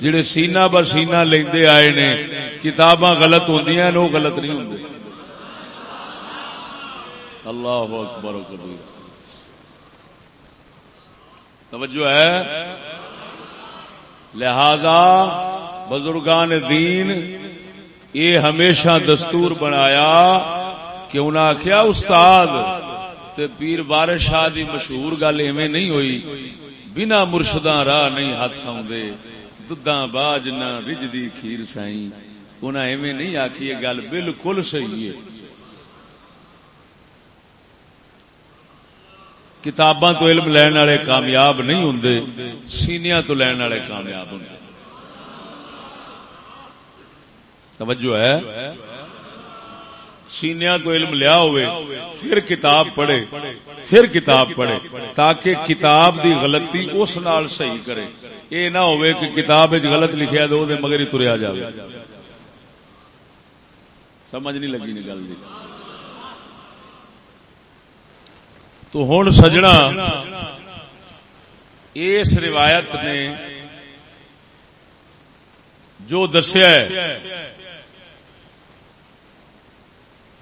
جڑے سینہ بر سینہ لیندے آئے نے، کتاباں غلط ہوندیاں نے، وہ غلط نہیں ہوندے۔ اللہ اکبر و کبیر۔ توجہ ہے۔ لہذا بزرگان دین، یہ ہمیشہ دستور بنایا کہ انہیں آخیا استاد، تے پیر بارش شاہ دی مشہور گل ایویں نہیں ہوئی۔ بنا مرشداں راہ نہیں ہاتھ آدھے دداں باج نہ رجدی کھیر سائی انہیں ایویں نہیں آخی یہ گل بالکل صحیح ہے۔ کتاباں تو علم لین والے کامیاب نہیں ہوں سینیا تو لین والے کامیاب ہوں توجہ ہے؟ سینیا تو علم لیا ہوئے، پھر کتاب پڑھے، پھر کتاب پڑھے، تاکہ کتاب دی غلطی اس نال صحیح کرے۔ اے نہ ہوئے کہ کتاب غلط لکھیا دے مگر ہی تریا جائے سمجھ نہیں لگی نہیں گل جی۔ تو ہوں سجنا اس روایت نے جو دسیا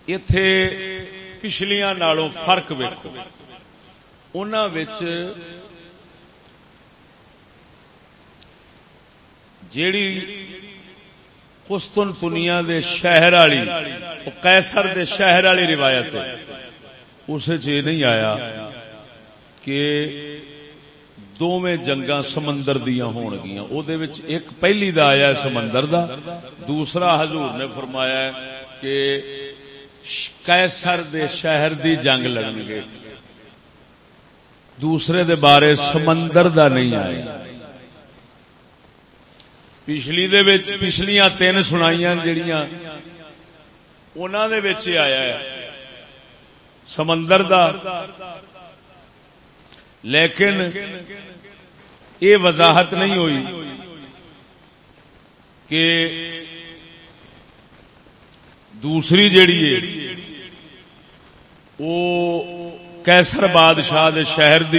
اتے پچھلیاں نالوں فرق ویکو ان جیڑی کستن دنیا دے شہر والی کیسر دے شہر والی روایت اس نہیں آیا کہ دونوں جنگا سمندر دیا ہون ایک پہلی دا آیا سمندر دا۔ دوسرا حضور نے فرمایا کہ کیسر دے شہر دی جنگ لڑن گے۔ دوسرے دے بارے سمندر دا نہیں آیا پچھلی دے پچھلیاں تین سنائیاں جڑیاں انہوں نے آیا ہے سمندر دا۔ لیکن یہ وضاحت نہیں ہوئی کہ دوسری جیڑی ہے، وہ کیسر بادشاہ دے شہر دی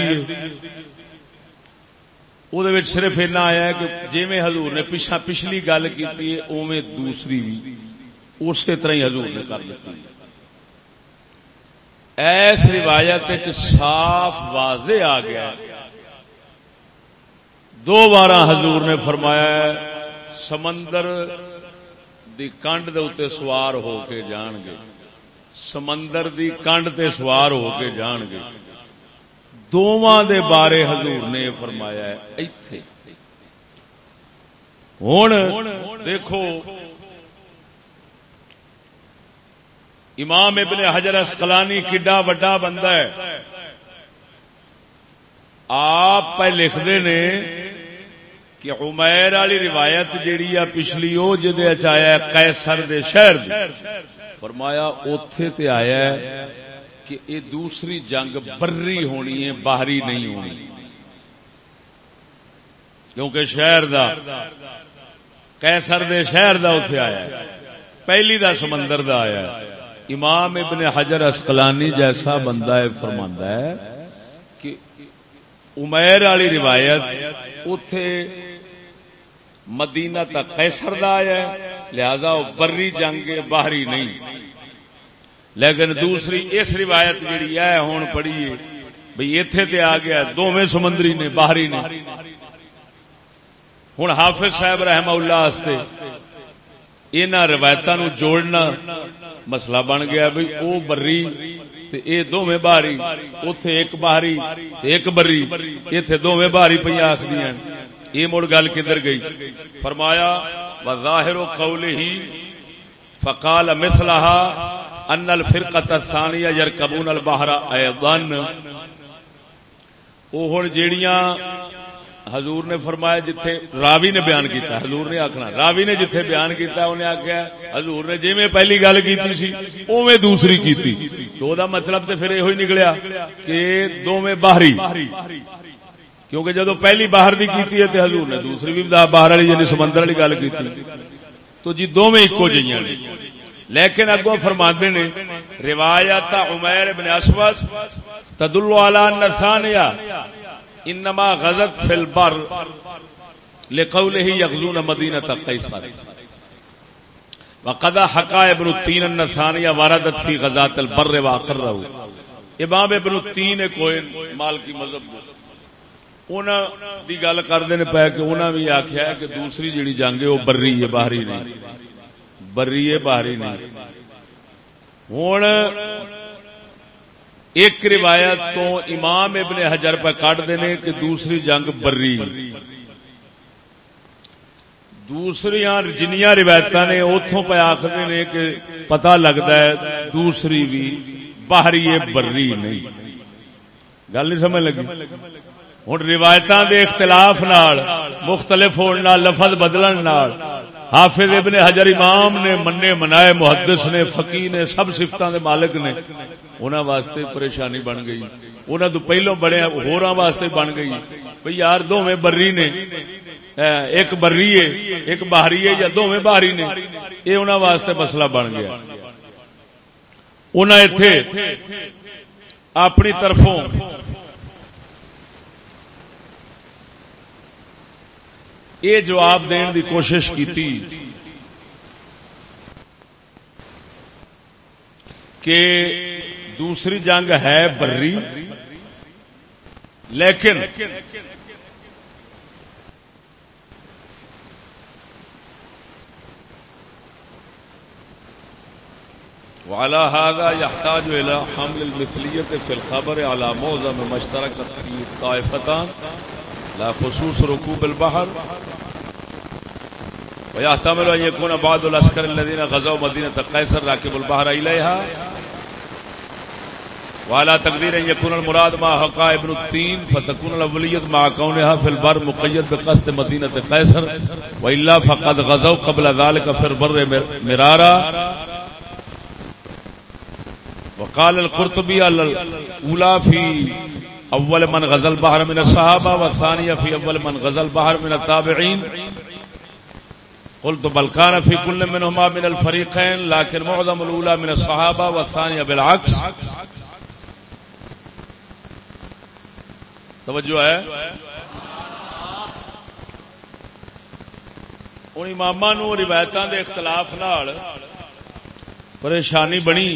وہ صرف اینا آیا ہے کہ جی میں حضور نے پچھا پچھلی گل کی اوے دوسری بھی۔ اسی طرح ہی حضور نے کر دیتی ایس روایت صاف واضح آ گیا دو بار حضور نے فرمایا سمندر دی کنڈ دے اتنے سوار ہو کے جان گے سمندر دی کنڈ تے سوار ہو کے جان گے دونوں دے بارے حضور نے فرمایا ہے، ایتھے۔ ہوں دیکھو امام ابن حجر اسقلانی کڈا وڈا بندہ ہے۔ آپ پہ لکھتے نے کہ عمیر والی روایت جیڑی ہے پچھلی وہ جہد آیا کیسر دے شہر فرمایا اوتھے تے آیا ہے کہ یہ دوسری جنگ بری ہونی ہے، باہری نہیں ہونی۔ کیونکہ شہر دا کیسر دے شہر دا اتے آیا پہلی دا سمندر دا آیا امام ابن حجر اسقلانی جیسا بندہ فرماندا ہے کہ امیر والی روایت اتے مدینہ تک کیسر دا لہذا وہ بری جنگ باہری نہیں۔ لیکن دوسری اس روایت جیڑی ہے ہوں پڑھیے بھئی ایتھے تے آ گیا دونوں سمندری نے، باہری نے۔ ہوں حافظ صاحب رحم اللہ ان روایت نو جوڑنا مسئلہ بن گیا بھائی او بری اے دونوں باہری اتے ایک باہری ایک بری اتے دونوں باہری پہ آخری یہ مڑ گل کدھر گئی؟ فرمایا ظاہر و قول ہی فقال مثلها ان الفرقه الثانيه يركبون البحر ايضا او ہن جیڑیاں حضور نے فرمایا جتھے راوی نے بیان کیتا حضور نے آخنا راوی نے جتھے بیان کیتا انہیں آخیا حضور نے جی میں پہلی گل کی سی اوے دوسری کیتی۔ تو دا مطلب تے پھر یہ نکلیا کہ دونوں باہری۔ کیونکہ جدو پہلی باہر دی کیتی ہے تے حضور نے دوسری بھی باہر والی یعنی سمندر والی گل کی تو جی دونوں ایکو جہاں لیکن اگو فرماندے نے، روایت عمیر بن اسود تدل علی نسانیہ انما غزت فی البر لقوله یغزون مدینہ قیصر. وقد حقا ابن التین النسانیہ واردت فی غزات البر واقرہ امام ابن التین کوئی مال کی مذہب انہاں دی گل کردے نے پے کہ انہاں بھی آکھیا ہے کہ دوسری جڑی جنگ ہے وہ بری ہے، باہری نہیں۔ بری ہے، باہری نہیں۔ ہن ایک روایت تو امام ابن حجر پہ کٹ دینے کہ دوسری جنگ بری۔ دوسری جنیا روایت نے اتوں پہ آخر نے کہ پتا لگتا ہے دوسری بھی باہری بری نہیں۔ گل نہیں سمجھ لگی؟ ہوں روایت دے اختلاف نال، مختلف ہونے لفظ بدلن نال۔ حافظ ابن حجر امام نے منے منائے، محدث نے فقی نے، سب سفتوں دے مالک نے۔ انہوں واسطے پریشانی بن گئی۔ انہوں تو پہلو بڑے ہور واسطے بن گئی۔ بھئی یار دونوں بری نے۔ ہاں، ایک بری ہے، ایک باہری ہے یا دونوں باہری نے۔ یہ انہوں واسطے مسئلہ بن گیا۔ انہیں اتے اپنی طرفوں یہ جواب دین دی کوشش کی کہ دوسری جنگ ہے بری، لیکن والا هذا يحتاج الى حمل المثليه في الخبر على معظم مشترك طائفتان. لا خصوص ركوب البحر. ويحتمل ان يكون بعض العسكر الذين غزوا مدينه قيصر راكب البحر اليها والا تقدیر ان يكون المراد ما حقا ابن التين فتكون الاوليه مع كونها في البر مقيد بقصد مدينه قيصر والا فقد غزوا قبل ذلك في البر مرارا. وقال القرطبي الاولى في اول من غزل بحر من الصحابه والثانيه في اول من غزل بحر من التابعين قلت بل كان في كل منهما من الفريقين لكن معظم الاولى من الصحابه والثانيه بالعكس توجہ ہے ہوں امام نو روایت کے اختلاف نال پریشانی بنی۔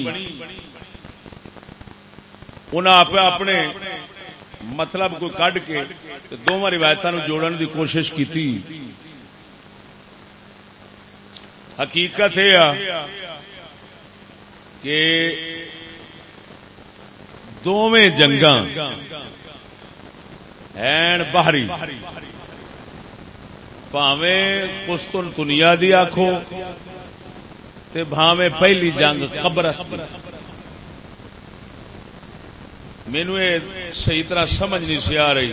انہیں آپ اپنے مطلب کو کڈ کے دونوں روایت جوڑن دی کوشش کی حقیقت یہ کہ دونیں جنگا این باہری۔ پاوے کستن دنیا دی آخو تے پہلی جنگ قبرس مینو یہ صحیح طرح سمجھ نہیں سی آ رہی۔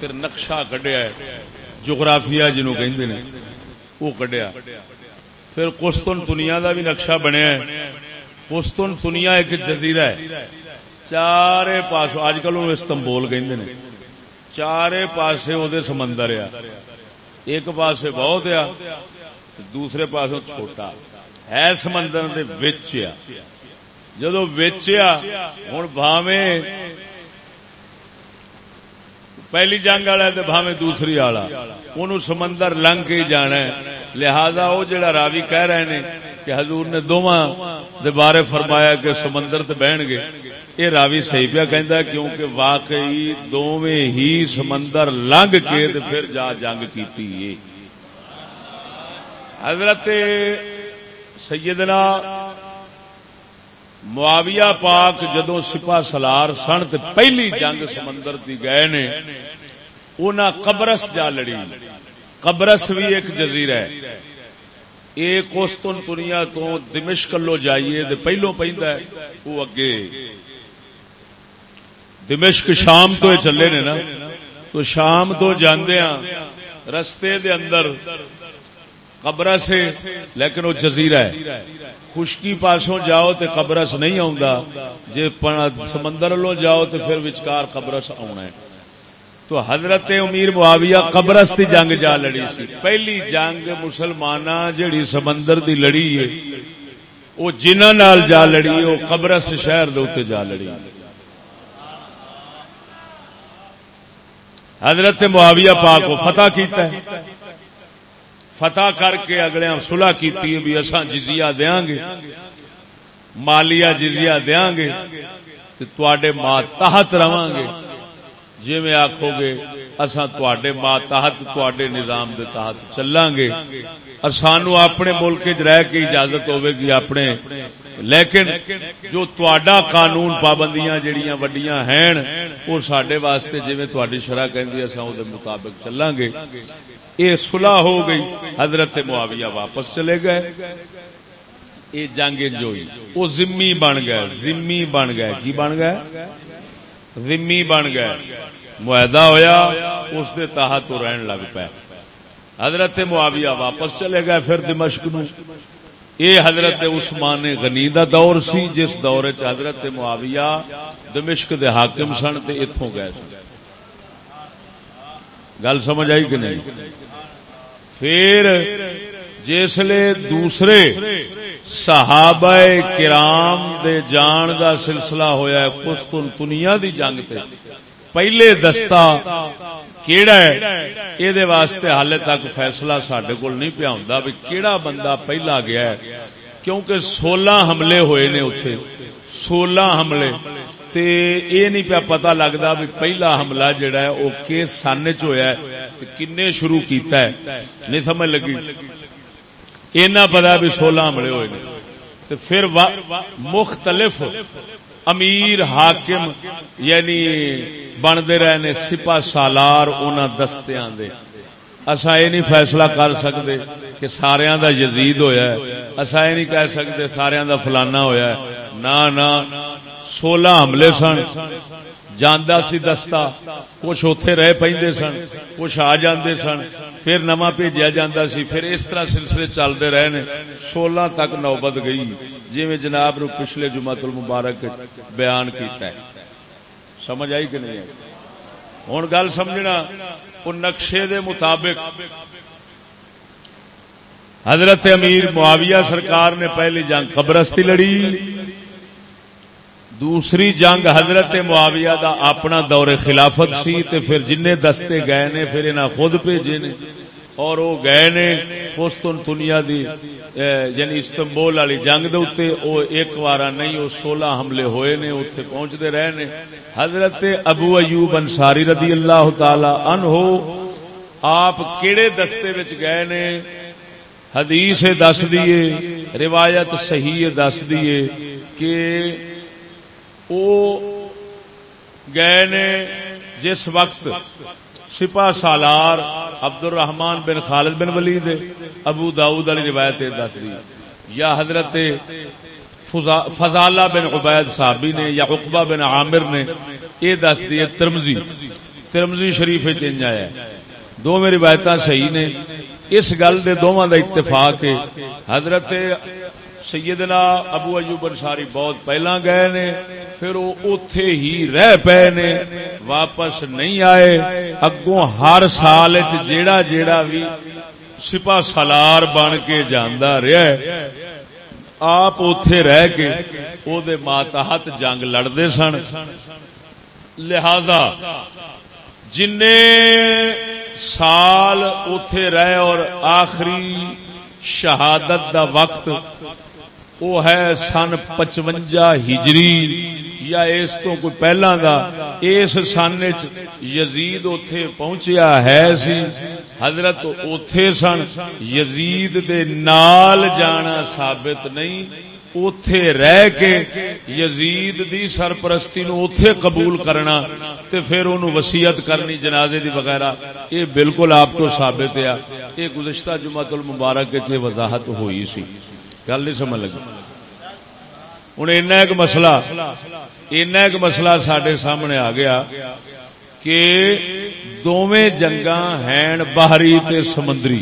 پھر نقشہ کڈیا جغرافیا جنو کہ وہ کڈیا۔ پھر کستن دنیا دا بھی نقشہ بنیا کستن دنیا ایک جزیرہ ہے۔ چارے پاس اج کل استنبول کہ چارے پاسے وہ سمندر آ ایک پاسے بہت آ دوسرے پاس چھوٹا۔ ہے سمندر دے آ جدو ویچیا ہوں بھاوے پہلی جنگ والا بھاوے دوسری والا ان سمندر لنگ کے جانا ہے۔ لہذا وہ جڑا راوی کہہ رہے ہیں کہ حضور نے دونوں بارے فرمایا کہ سمندر تے بہن گے۔ یہ راوی صحیح پیا کہ کیونکہ واقعی دونوں ہی سمندر لنگ کے پھر جا جنگ کی حضرت سیدنا معاویہ پاک جدو سپا سلار سن تے پہلی جنگ سمندر دی گئے نے، اونا قبرس جا لڑی۔ قبرس بھی ایک جزیرہ ہے۔ ایک کوستن دنیا تو دمشق لو جائیے دے پہلو پہندا ہے وہ اگے۔ دمشق شام تو چلے نے نا۔ تو شام تو جاندے ہاں رستے دے اندر قبرہ سے، لیکن وہ جزیرہ ہے۔ خشکی پاسوں جاؤ تے قبرس نہیں آؤں جے سمندر لو جاؤ تے پھر وچکار قبرس آنا ہے۔ تو حضرت امیر معاویہ قبرس دی جنگ جا لڑی سی۔ پہلی جنگ مسلمان جڑی سمندر دی لڑی ہے، وہ جنہ نال جا لڑی، وہ قبرس شہر دے جا لڑی۔ حضرت معاویہ پاک کو فتح کیتا ہے۔ فتح کر کے اگلے سلاح کی بھی اصا جزیا دیا گے۔ مالیا جزیا دیا گے تے ماں تحت رہا گے۔ جی میں آخو گے اصا تے ماں تحت تے نظام دے تحت چلیں گے۔ سانو اپنے ملک رہ کے اجازت ہوے گی اپنے۔ لیکن جو تواڈا قانون پابندیاں جڑیاں وڈیاں ہیں، وہ سڈے واسطے جی تاری شرح کہ مطابق چلیں گے۔ یہ سلاح ہو گئی، حضرت معاویہ واپس چلے گئے۔ یہ جنگ ہوئی وہ زمی بن گئے زمی بن گئے۔ کی بن گئے؟ زمی بن گئے۔ معاہدہ ہویا، اس دے تحت رہن لگ پے۔ حضرت معاویہ واپس چلے گئے پھر دمشق نو۔ یہ حضرت عثمان غنی دا دور سی، جس دور چ حضرت معاویہ دمشق دے حاکم سن تے ایتھوں گئے سن۔ گل سمجھ آئی کہ نہیں؟ پھر جسلے دوسرے صحابہ کرام دے جان دا سلسلہ ہویا ہے قسطن دنیا دی جنگ تے۔ پہلے دستا کیڑا ہے؟ یہ واسطے حال تک فیصلہ سڈے کول نہیں پیا ہوں بھی کیڑا بندہ پہلا گیا ہے۔ کیونکہ سولہ حملے ہوئے نے اتے سولہ حملے۔ تے اے نہیں پیا پتا لگتا بھی پہلا حملہ جڑا ہے وہ کس سن چ ہوا ہے۔ کن شروع کیتا ہے؟ نہیں سمجھ لگی۔ اینا پتا بھی سولہ حملے ہوئے نے۔ پھر مختلف امیر حاکم یعنی بنتے رہے نے سپا سالار ان دستیاں دے۔ اصا یہ نہیں فیصلہ کر سکتے کہ سارا دا یزید ہویا ہے۔ اصا یہ نہیں کہہ سکتے سارا دا فلانا ہویا ہے۔ نہ نہ، سولہ حملے سن۔ جانا سی دستا کچھ اتے رہ پہ سن، کچھ آ جاندے سن، پھر نواں بھیجا جا سی، پھر اس طرح سلسلے چلتے رہے نے۔ سولہ تک نوبت گئی جی جناب نو پچھلے جمعت المبارک بیان کیتا ہے۔ سمجھ آئی کہ نہیں ہوں گل سمجھنا وہ نقشے دے مطابق۔ حضرت امیر معاویہ سرکار نے پہلی جنگ قبرستی لڑی۔ دوسری جنگ حضرت معاویہ دا اپنا دور خلافت سی تے پھر جن دستے گئے نے، پھر انہاں خود بھیجے نے۔ اور وہ گئے نے پوستن دنیا دی یعنی استنبول والی جنگ دے اوتے او ایک وارا نہیں او سولہ حملے ہوئے نے اوتھے پہنچدے رہے نے۔ حضرت ابو ایوب انصاری رضی اللہ تعالی عنہ، آپ کیڑے دستے وچ گئے نے؟ حدیث دس دیے روایت صحیح دس دیے کہ گئے نے جس وقت سپا سالار عبد الرحمان بن خالد بن ولید ابو داؤد علی روایت دس دی۔ یا حضرت فضالہ بن عبید صحابی نے یا عقبہ بن عامر نے یہ دس دی ترمزی ترمزی شریف چینج آیا دو میں روایت صحیح نے۔ اس گل دے دونوں دا اتفاق ہے۔ حضرت سیدنا ابو ایوب انصاری بہت پہلا گئے نے، پھر وہ اتے ہی رہ پے نے، واپس نہیں آئے۔ اگوں ہر سال جیڑا جیڑا بھی سپا سالار بن کے جانا رہا آپ اتے رہ کے او دے ماتحت جنگ لڑتے سن۔ لہذا جن سال اتے رہے اور آخری شہادت دا وقت وہ ہے سن پچوجا ہجری، یا اس تو کوئی پہلا دا، اس سن یزید اتے پہنچیا ہے سی۔ حضرت اتے سن، یزید دے نال جانا ثابت نہیں۔ اتے رہ کے یزید دی سرپرستی نو اتے قبول کرنا تے پھر انہوں وسیعت کرنی جنازے دی وغیرہ۔ یہ بالکل آپ کو ثابت ہے۔ یہ گزشتہ جمعت المبارک کے وضاحت ہوئی سی۔ گل نہیں سمجھ لگی۔ ہوں اینا ایک مسئلہ اینا ایک مسئلہ سڈے سامنے آ گیا کہ دونوں جنگ ہیں باہری تے سمندری۔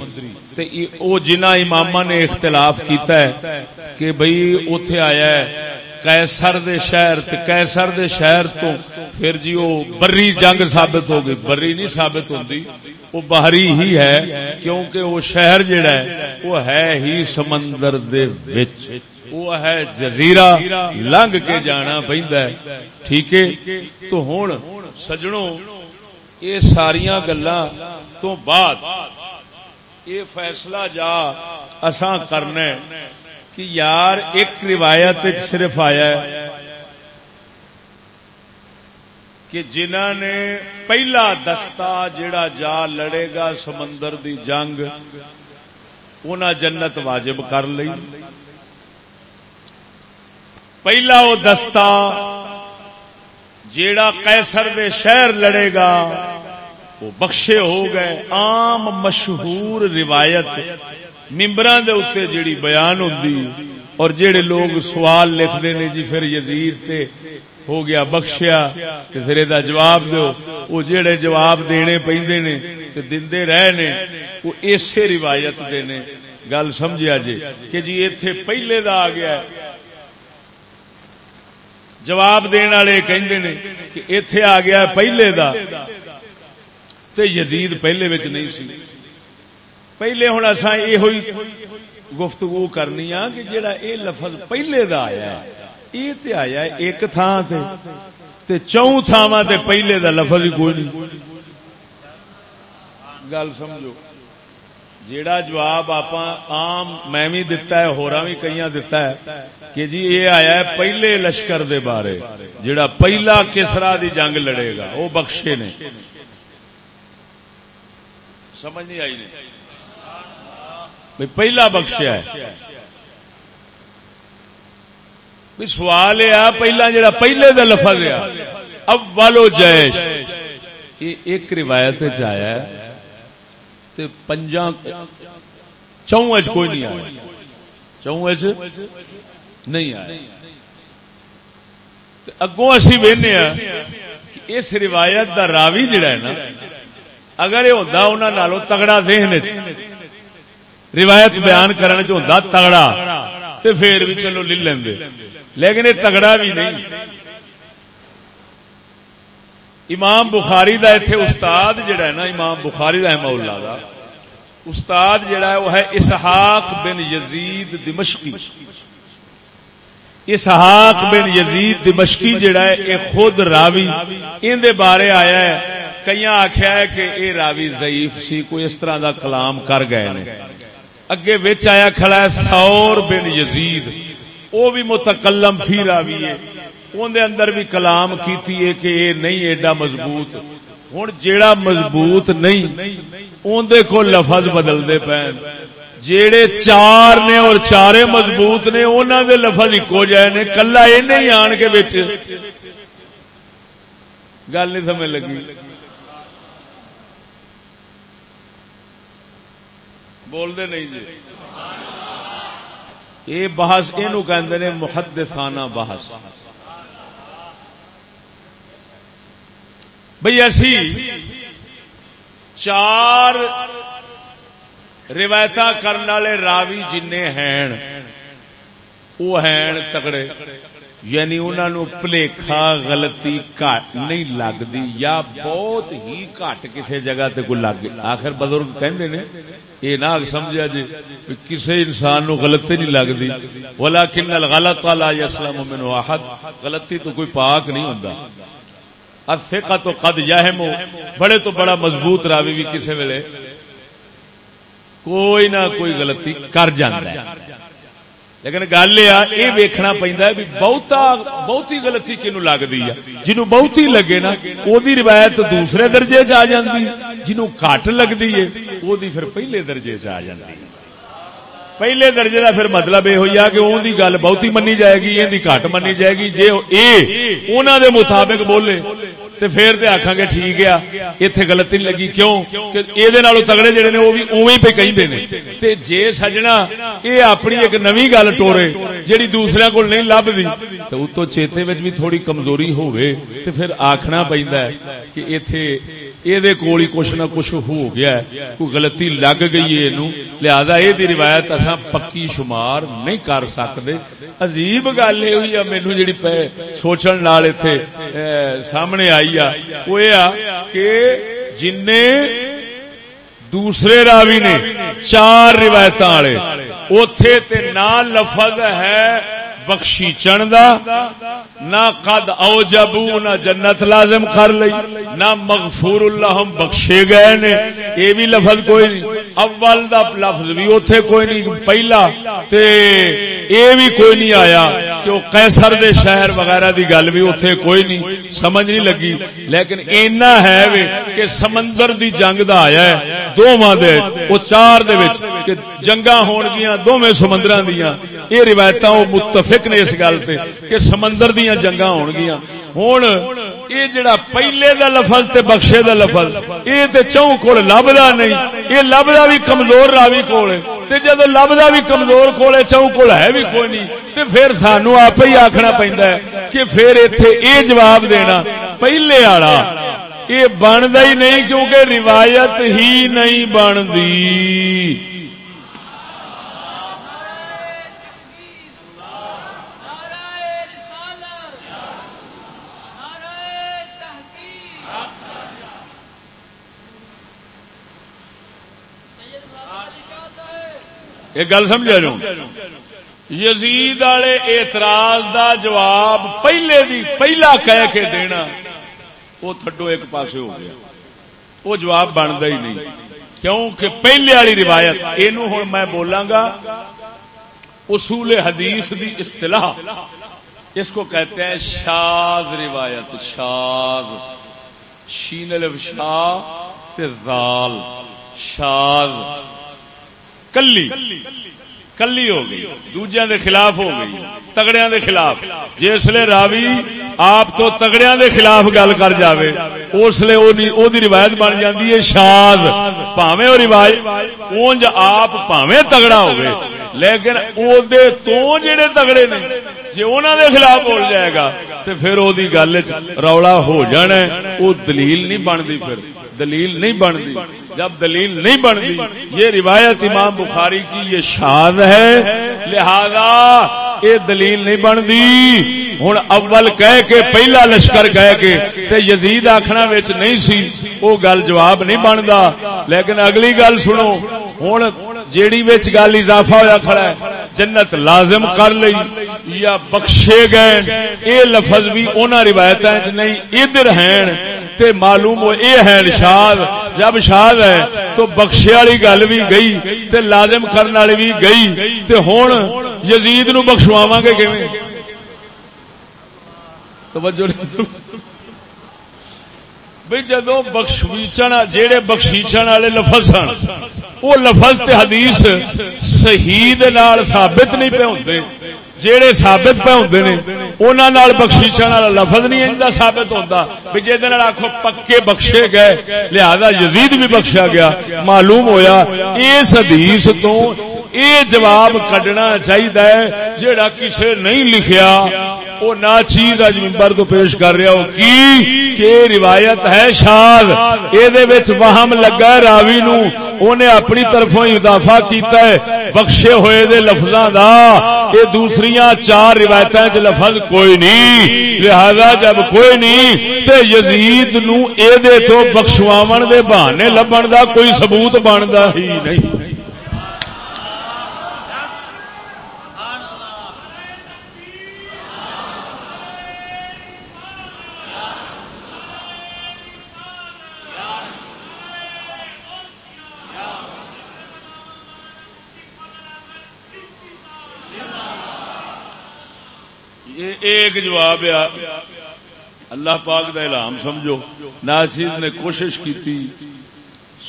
او جنہ امام نے اختلاف کیتا ہے کہ بھئی اتے آیا ہے۔ کیسر دے شہر تے کیسر دے شہر تو پھر جی وہ بری جنگ ثابت ہو گئی۔ بری نہیں ثابت ہوتی وہ باہری ہی ہے، کیونکہ وہ شہر جڑا ہے، وہ ہے ہی سمندر دے وچ۔ وہ ہے جزیرہ لنگ کے جانا ہے۔ ٹھیک ہے؟ تو ہوں سجنوں یہ ساریا گلا تو بعد یہ فیصلہ جا اساں کرنا کہ یار ایک روایت صرف آیا ہے کہ جنہ نے پہلا دستہ جڑا جا لڑے گا سمندر دی جنگ انہیں جنت واجب کر لی پہلا وہ دستہ جیڑا کیسر دے شہر لڑے گا، وہ بخشے ہو گئے۔ عام مشہور روایت۔ ممبران دے اتنے جیڑی بیان ہوتی اور جیڑے لوگ سوال لکھتے ہیں جی پھر یزید تے ہو گیا، بخشیا، تے پھر یہ جواب دو وہ جیڑے جواب دینے پیندے نے، تے دندے رہے نے وہ اسی روایت دے نے۔ گل سمجھا جی کہ جی ایتھے پہلے دا آ گیا ہے۔ جواب دین والے کہندے نے کہ اتے آ گیا پہلے دا۔ تے یزید پہلے بچ نہیں سی۔ پہلے ہوں اصا یہ گفتگو کرنی آ کہ جڑا اے لفظ پہلے دا آیا یہ تے آیا ایک تھان تے تے چون تھاواں تے پہلے دا لفظ ہی کوئی نہیں۔ گل سمجھو، جیڑا جواب آپ آم میں بھی دتا ہے ہورا بھی کئی دتا ہے کہ جی یہ آیا ہے پہلے لشکر دے بارے، جیڑا پہلا کسرا دی جنگ لڑے گا، وہ بخشے نے۔ سمجھ نہیں آئی نہیں؟ پہلا بخشیا ہے۔ بھی سوال یہ پہلا جڑا پہلے دا لفظ ہے۔ اب والو جیش۔ یہ ایک روایت آیا ہے۔ پنجا چون کوئی نہیں آیا۔ چون نہیں آیا۔ اگوں اسی وہنے اس روایت دا راوی جڑا ہے نا، اگر یہ ہوتا انہوں تگڑا ذہن روایت بیان کرنے چ تگڑا تو پھر بھی چلو لے لیں لیکن یہ تگڑا بھی نہیں۔ امام بخاری دا ایتھے استاد جڑا ہے نا، امام بخاری رحمہ اللہ دا۔ استاد جڑا ہے، وہ ہے اسحاق بن یزید دمشقی۔ اسحاق بن یزید دمشقی جڑا ہے اے خود راوی۔ ان دے بارے آیا ہے۔ کئی آخیا ہے کہ اے راوی ضعیف سی، کوئی اس طرح دا کلام کر گئے نے۔ اگے وچ آیا کھڑا ہے ثور بن یزید۔ او بھی متکلم فی راوی ہے۔ اندر اندر بھی کلام کیتی ہے کہ یہ نہیں، ایڈا مضبوط۔ ہوں جیڑا مضبوط نہیں اندر کو لفظ بدلتے پے جیڑے چار نے اور چارے مضبوط نے انہوں دے لفظ ایکو جائے نے، کلا یہ نہیں آن کے بچ گل نہیں سمجھ لگی۔ بولتے نہیں جی۔ یہ بحث یہ کہ محدثانہ بحث۔ بھئی ایسی چار روایت کرنے والے راوی جن ہیں، وہ ہیں تگڑے۔ یعنی انہوں نے پلیکھا غلطی کٹ نہیں لگتی یا بہت ہی کٹ کسی جگہ تے کوئی لگ آخر بزرگ کہندے نے یہ نہ سمجھا جی کسی انسان نو غلطی نہیں لگتی بولا کن غلط والا اسلام من واحد غلطی تو کوئی پاک نہیں ہوں افقہ تو قد یہم بڑے تو بڑا مضبوط راوی بھی کسی ویلے۔ کوئی نہ کوئی غلطی کر جاندہ ہے۔ لیکن گل یہ ویکنا پہنتا ہے بہتا بہتی غلطی کنو لگتی ہے؟ جنو بہتی لگے نا وہ روایت دوسرے درجے چ آ جاتی جنو کٹ لگتی ہے وہ پھر پہلے درجے چ آ جاتی پہلے درجے کا پھر مطلب یہ ہوئی کہ ان کی گل بہتی منی جائے گی یہ کٹ منی جائے گی۔ جی انہوں دے مطابق بولے۔ تے پھر تے آکھاں گے ٹھیک ہے، ایتھے غلطی نہیں لگی۔ کیوں؟ کہ اے دے نالوں تگڑے جڑے نے او بھی اوویں پہ کہندے نے۔ تے جے سجنا، اے اپنی ایک نویں گل ٹورے جڑی دوسرے کول نہیں لبدی تے اوتوں چیتے وچ بھی تھوڑی کمزوری ہووے، تے پھر آکھنا پیندا ہے کہ ایتھے یہ کول کچھ نہ کچھ ہو گیا ہے کوئی غلطی لگ گئی ہے لہذا یہ روایت اصا پکی شمار نہیں کر سکتے عجیب گل یہ ہوئی ہے مینو جی سوچن اتے سامنے آئی ہے وہ کہ جن دوسرے راوی نے چار روایت والے اتے نہ لفظ ہے بخشی چن دا نہ قد او جبو نہ جنت لازم کر لئی، نہ مغفور اللہ بخشے گئے نے۔ یہ بھی لفظ کوئی نہیں۔ اول دا لفظ بھی اوتھے کوئی نہیں، پہلا تے اے بھی کوئی نہیں آیا کہ وہ قیصر دے شہر وغیرہ دی گل بھی اوتھے کوئی نہیں۔ سمجھ نہیں لگی۔ لیکن اینا ہے وے کہ سمندر دی جنگ دا آیا ہے دو ماہ دے، وہ چار دے وچ۔ کہ جنگاں ہون گیاں، دوویں سمندراں دیاں۔ یہ روایتاں وہ متفق نے اس گل سے کہ سمندر دیاں جنگاں ہون گیاں۔ ہن یہ جڑا پہلے دا لفظ تے بخشے دا لفظ، یہ تے چوں کول لبدا نہیں۔ یہ لبدا بھی کمزور راوی کول تے جدوں لبدا بھی کمزور کول ہے، چوں کول ہے بھی کوئی نہیں۔ تے پھر سانو آپ ہی آکھنا پیندا ہے کہ پھر ایتھے اے جواب دینا، پہلے والا، یہ بنتا ہی نہیں کیونکہ روایت ہی نہیں بنتی۔ ایک گل سمجھا جو یزید والے اعتراض دا جواب پہلے دی پہلا کہہ کے دینا، وہ تھڈو ایک پاسے ہو گیا۔ وہ جواب بنتا ہی نہیں۔ کیونکہ پہلے والی روایت یہ ہوں میں بولاں گا، اصول حدیث دی اصطلاح۔ اس کو کہتے ہیں شاد روایت شاد شین شاہ زال شاد کلی کلی ہو گئی دوجیا دے خلاف ہو گئی تگڑیا دے خلاف۔ جسے راوی آپ تو تگڑیا دے خلاف گل کر جاوے، اس لیے او دی روایت بن جاتی ہے شاد پاوے وہ روایت، اونج آپ پاوے تگڑا ہوگی لیکن او دے تو جڑے تگڑے نے جی انہوں دے خلاف بول جائے گا تو پھر وہ گل رولا ہو جانا وہ دلیل نہیں بنتی پھر۔ دلیل نہیں بنتی۔ جب دلیل نہیں بنتی، یہ روایت امام بخاری کی یہ شاد ہے۔ لہذا یہ دلیل نہیں بنتی۔ ہوں اول کہہ کے، پہلا لشکر کہہ کے تے یزید آخنا نہیں سی وہ گل جواب نہیں بنتا لیکن اگلی گل سنو۔ ہوں جیڑی گل اضافہ ہوا کھڑا ہے، جنت لازم کر لی یا بخشے گئے۔ یہ لفظ بھی انہوں روایت نہیں، ادھر ہیں۔ تے معلوم ہو، اے ہے شاد جب شاد ہے تو بخشے والی گل بھی گئی، تے لازم کرنے والی بھی گئی، تے ہوں یزید نو بخشواواں گے کیویں؟ توجہ بھئی جدو بخشیچن جیڑے بخشیچن والے لفظ سن، وہ لفظ تے حدیث صحیح ثابت نہیں پہ ہوتے جہے سابت پہ ہوں نے بخشیشا والا لفظ نہیں سابت ہوتا بھی جہد آخو پکے بخشے گئے، لہذا یزید بھی بخشا گیا۔ معلوم ہویا اس حدیث تو یہ جواب کڈنا چاہیے جہاں کسے نہیں لکھیا۔ وہ نہ چیز اج ممبر تو پیش کر رہا ہو کی؟ کہ روایت ہے شاد یہ وہم لگا راوی نو۔ انہیں اپنی طرفوں اضافہ کیتا ہے۔ بخشے ہوئے دے لفظاں دا۔ یہ دوسری چار روایت چ لفظ کوئی نہیں لہذا جب کوئی نہیں تے یزید نو اے دے تو بخشواون دے بہانے لبن دا کوئی ثبوت بندا ہی نہیں۔ ایک جواب اللہ پاک دا الہام سمجھو۔ ناصر نے کوشش کی تھی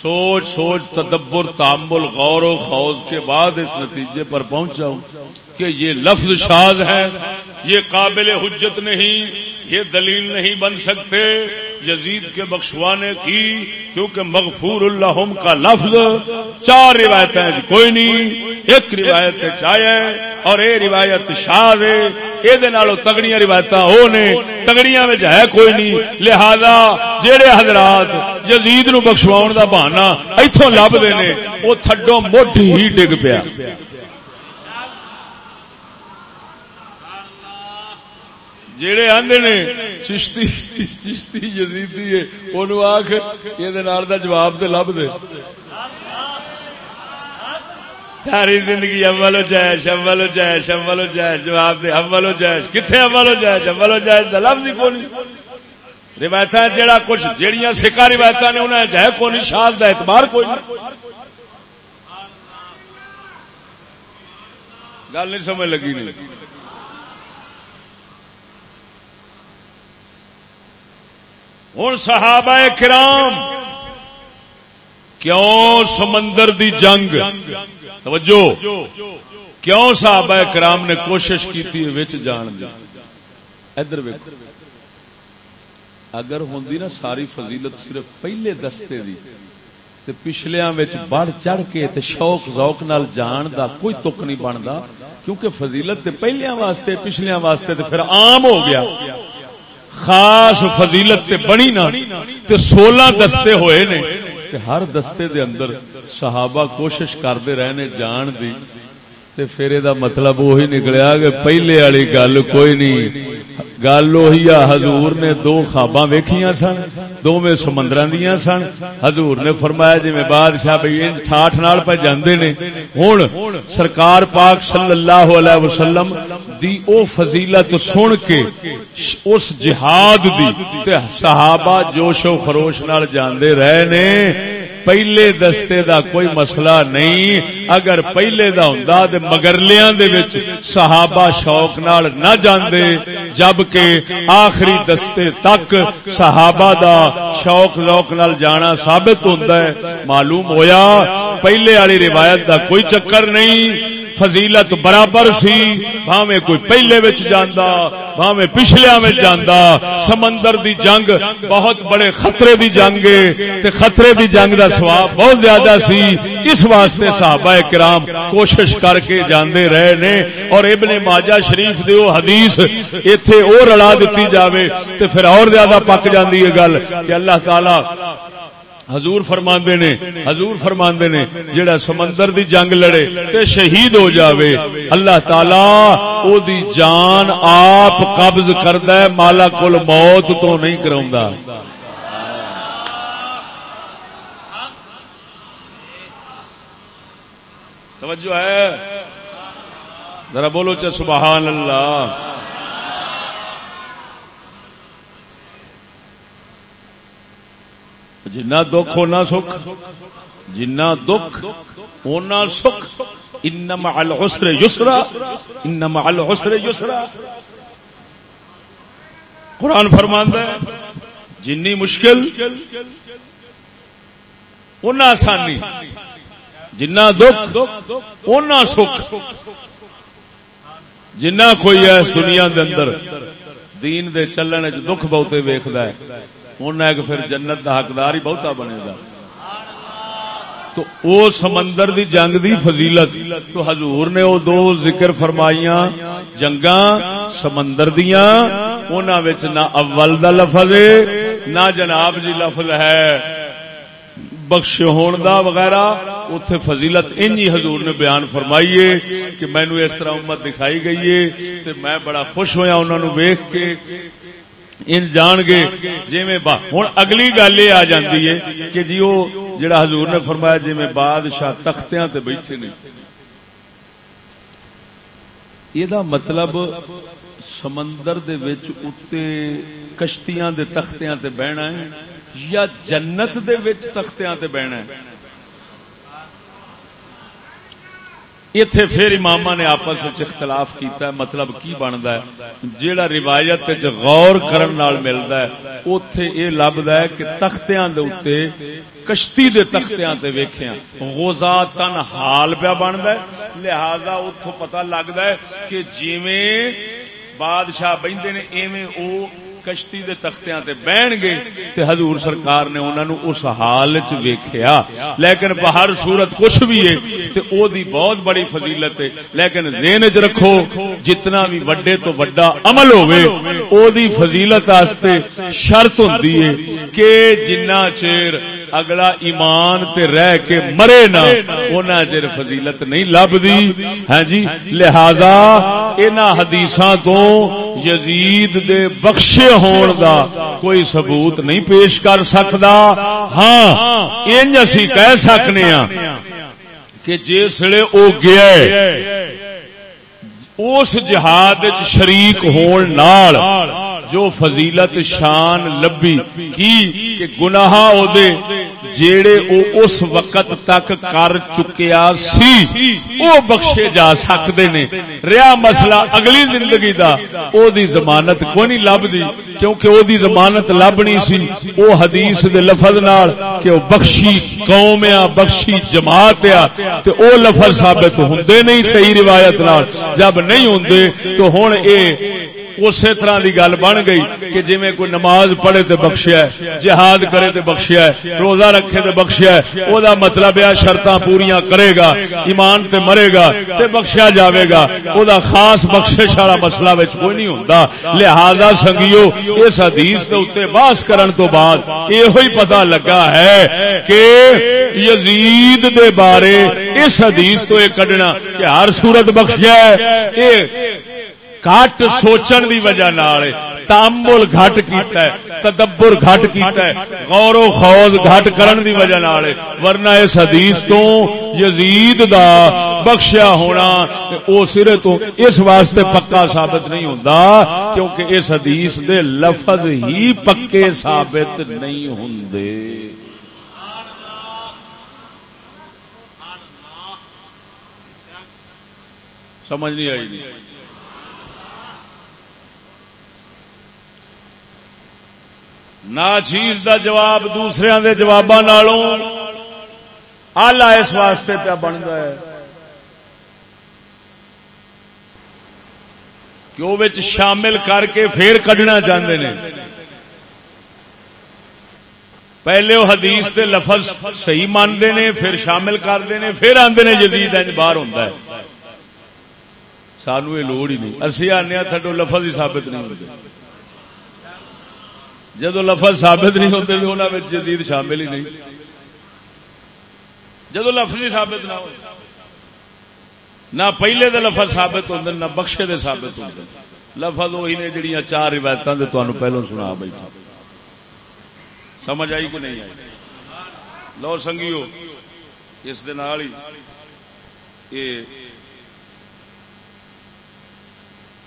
سوچ سوچ، تدبر، تامل، غور و خوض کے بعد اس نتیجے پر پہنچا ہوں کہ یہ لفظ شاز ہے یہ قابل حجت نہیں۔ یہ دلیل نہیں بن سکتے۔ یزید کے بخشوانے کی، کیونکہ مغفور اللہ کا لفظ چار روایتیں کوئی نہیں، ایک روایت چاہے اور یہ روایت شاہ یہ تگڑیاں روایت وہ نے، تگڑیاں ہے کوئی نہیں، لہذا جہے حضرات جزید نو بخشوا کا بہانا اتوں لبتے نے وہ تھڈو موٹی ہی ڈگ پیا۔ جڑے آدھے نے، چشتی چشتی یزیدی آخ یہ جواب تو لب دے۔ ساری زندگی امل و جائش امل و جائش امل و جائش جواب دے امل و جائش کتنے امل و جائش امل و جائش لفظ ہی کون روایت جہاں کچھ جہیا سکا روایت نے انہیں جائے کون شاد کا اعتبار کوئی گل نہیں سمجھ لگی نہیں۔ ہوں صحابہ کرام، کیوں سمندر دی جنگ؟ توجہ، کیوں صحابہ کرام نے کوشش کی وچ جان دی؟ ادھر اگر ہوں نا ساری فضیلت صرف پہلے دستے دی، تے پچھلیاں وچ بڑھ چڑھ کے تے شوق ذوق نال جان دا کوئی تک نہیں بنتا کیونکہ فضیلت تے پہلیاں واسطے، پچھلیاں واسطے تے پھر عام ہو گیا۔ خاص فضیلت تے بنی نا تے سولہ دستے ہوئے نے تے ہر دستے دے اندر صحابہ کوشش کرتے رہنے جان دی تے پھر دا مطلب وہی نکلیا کہ پہلے والی گل کوئی نہیں گل اہی حضور نے دو خواباں ویکھیاں سن دو سمندر دیا سن۔ حضور نے فرمایا جی بادشاہ بھائی ٹھاٹ نال پہ جاندے نے، ہن سرکار پاک صلی اللہ علیہ وسلم دی او فضیلت سن کے اس جہاد دی تے صحابہ جوش و خروش نال جاندے رہے نے۔ پہلے دستے دا کوئی مسئلہ نہیں۔ اگر پہلے دا ہوں تو مگرلیاں دے وچ صحابہ شوق نال نہ جاندے جبکہ آخری دستے تک صحابہ دا شوق لوک نال جانا ثابت ہوندا ہے۔ معلوم ہویا، پہلے والی روایت دا کوئی چکر نہیں۔ فضیلت برابر سی، بھاویں کوئی پہلے وچ جاندا، بھاویں پچھلے وچ جاندا۔ سمندر دی جنگ بہت بڑے خطرے دی جنگ تے خطرے دی جنگ دا ثواب بہت زیادہ سی۔ اس واسطے صحابہ کرام کوشش کر کے جاندے رہے نے۔ اور ابن ماجہ شریف دے او حدیث ایتھے او رلا دتی جاوے، تے پھر اور زیادہ پک جاندی ہے گل کہ اللہ تعالی حضور فرماندے نے، حضور فرماندے نے جڑا سمندر دی جنگ لڑے تے شہید ہو جاوے، اللہ تعالی او دی جان آپ قبض کردا ہے، مالا کول موت تو نہیں کراوندا توجہ ہے۔ ذرا بولو چا سبحان اللہ۔ جنا دکھ ہونا سکھ۔ جنا دکھ ہونا سکھ۔ انما العسر یسرا۔ انما العسر یسرا۔ قرآن فرماندا ہے، جنی مشکل اُنہ آسانی۔ جنا دکھ اُنہ سکھ۔ جنا کوئی ہے اس دنیا دے اندر، دین دے چلنے دکھ بہتے ویکد ہے۔ انہیں ایک پھر جنت دا حقدار ہی بہتا بنے گا۔ تو او سمندر دی جنگ دی فضیلت۔ تو حضور نے او دو ذکر فرمائیاں، جنگاں سمندر دیاں۔ انہاں وچ نہ اول دا لفظ ہے، نہ جناب جی لفظ ہے۔ بخش ہون دا وغیرہ اتھے فضیلت انجی حضور نے بیان فرمائیے کہ مینو اس طرح امت دکھائی گئی ہے۔ تے میں بڑا خوش ہویا انہوں نے ویکھ کے۔ ان جان گے جی میں ہوں اگلی گل یہ آ جاتی ہے کہ جی وہ جڑا حضور نے فرمایا جی میں بادشاہ تختیاں تے بیٹھے نے۔ یہ مطلب سمندر دے وچ اتے کشتیاں دے تختیاں تے بہنا ہے یا جنت دے وچ تختیاں تے بہنا ہے؟ اتے پھر امام نے آپس اختلاف کیتا ہے مطلب کی بنتا ہے؟ جیڑا روایت غور کرن نال ملدا ہے، اوتھے اے لبدا ہے کہ تختیاں دے اوتے، کشتی دے تختیاں تے ویکھیاں۔ غزاتن حال پیا بندا ہے، لہذا اوتھوں پتہ لگدا ہے کہ جویں بادشاہ بیندے نے، ایویں او کشتی دے تختیاں تے بہن گے تے حضور سرکار نے انہاں نو اس حال وچ ویکھیا۔ لیکن بہر صورت کچھ بھی ہے تے او دی بہت بڑی فضیلت ہے۔ لیکن ذہن وچ رکھو، جتنا بھی بڑے تو بڑا عمل ہوے او دی فضیلت واسطے شرط ہوندی ہے کہ جنہ چیر اگلا ایمان تے رہ کے مرے نہ اونا چر فضیلت نہیں لبدی ہاں جی لہذا انہاں حدیثاں تو یزید دے بخشے ہون دا کوئی ثبوت نہیں پیش کر سکدا۔ ہاں انج اسی کہہ سکنے ہاں کہ جسے او گیا اس جہاد شریک ہون نال جو فضیلت شان لبی کی کہ گناہ او دے جیڑے او اس وقت تک کر چکیا سی، او بخشے جا سکتے نے۔ ریا مسئلہ اگلی زندگی دا، او دی ضمانت کوئی نہیں لب دی کیونکہ او دی ضمانت لبنی سی۔ او حدیث دے لفظ نال کہ او بخشی قوم یا بخشی جماعت یا تے او لفظ ثابت ہوندے نہیں صحیح روایت نال۔ جب نہیں ہوندے تو ہن اے اسی طرح کی گل بن گئی کہ جی میں کوئی نماز پڑھے تو بخشیا جہاد کرے تو بخشیا روزہ رکھے تو بخشیا وہ مطلب ہے شرط پوریا کرے گا، ایمان تے مرے گا تے بخشیا جاوے گا۔ وہ خاص بخشش والا مسئلہ کوئی نہیں ہوتا لہذا سنگیو، اس حدیث کے اتنے باس کرن تو بعد یہ پتا لگا ہے کہ یزید دے بارے اس حدیث تو یہ کڈنا کہ ہر صورت بخشیا ہے گھٹ سوچن دی وجہ نال تامل گھٹ کیتا ہے تدبر گھٹ کیتا ہے غور و خوض گھٹ کرن دی وجہ نال ورنہ اس حدیث تو یزید دا بخشیا ہونا او سرے تو اس واسطے پکا ثابت نہیں ہوندا کیونکہ اس حدیث دے لفظ ہی پکے ثابت نہیں ہوندے سمجھ نہیں آئی نہیں نہ چیز دا جواب دوسرے دے جواب آلہ اس واسطے پہ بنتا ہے کہ وہ شامل کر کے پھر کڈنا چاہتے ہیں پہلے وہ حدیث دے لفظ صحیح مانتے ہیں پھر شامل کرتے ہیں پھر آتے ہیں جدید باہر ہوتا ہے۔ سانو یہ لوڑ ہی نہیں۔ اسی آنے تھڈو لفظ ہی ثابت نہیں ہوتے جدو لفظ ثابت نہیں ہوتے تو انہوں جدید شامل ہی نہیں۔ جدو لفظ ہی ثابت نہ ہو۔ نہ پہلے دے لفظ ثابت ہوتے نہ بخشے دے ثابت ہوتے لفظ وہی نے جڑیاں چار روایت پہلو سنا بیٹھا۔ سمجھ آئی کہ نہیں آئی؟ لو سنگیو، اس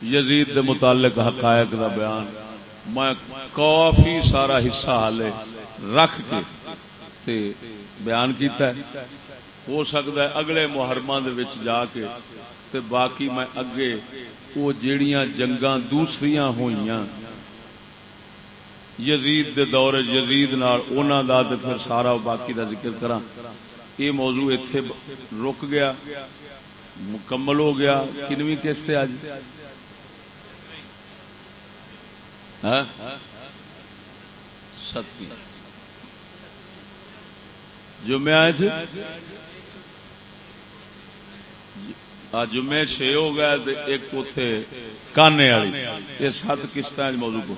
یزید دے متعلق حقائق دا بیان۔ میں کافی سارا حصہ ہالے رکھ کے تے بیان کیتا ہے۔ ہو سکتا ہے اگلے محرمہ دے وچ جا کے تے باقی میں اگے وہ جیڑیاں جنگاں دوسریاں ہوئیاں یزید دے دور یزید نال انہاں دا تے پھر سارا باقی دا ذکر کراں۔ یہ موضوع ایتھے رک گیا، مکمل ہو گیا، کنویں قسط اج ہاں ہاں؟ ستویں جمعے آئے تھے؟ جمعے چھ ہو گئے ایک اتے کانے والی۔ یہ سات قسط موضوع کو۔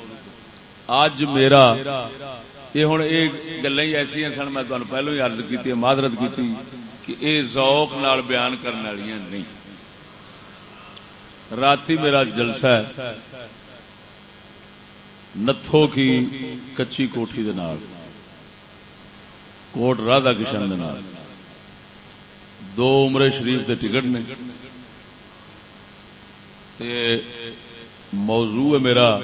اج میرا، یہ ہوں یہ گلا ہی ایسا سن، میں تمہیں پہلو ہی ارد کی معذرت کی کہ یہ ذوق نال بیان کرنے والی نہیں۔ رات میرا جلسہ ہے۔ نتھو کی کچی کوٹھی دے نال، کوٹ رادا کشن دے نال۔ دو عمر شریف کے ٹکٹ نے۔ موضوع میرا،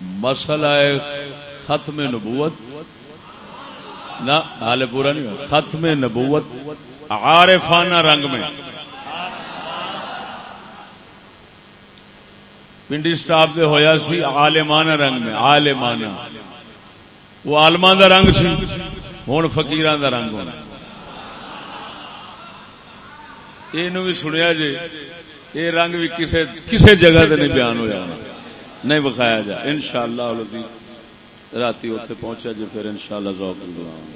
مسئلہ ہے ختم نبوت۔ نہ حال پورا نہیں ختم نبوت عارفانہ رنگ میں۔ پنڈی سٹاف سے ہویا سی عالمانہ رنگ میں، عالمانہ۔ وہ آلمان دا رنگ سی ہوں فکیران دا رنگ ہونا۔ یہ بھی سنیا جی یہ رنگ بھی کسی کسی جگہ سے نہیں بیان ہوا نہیں بخایا جا۔ ان شاء اللہ رات پہنچا جی پھر ان شاء اللہ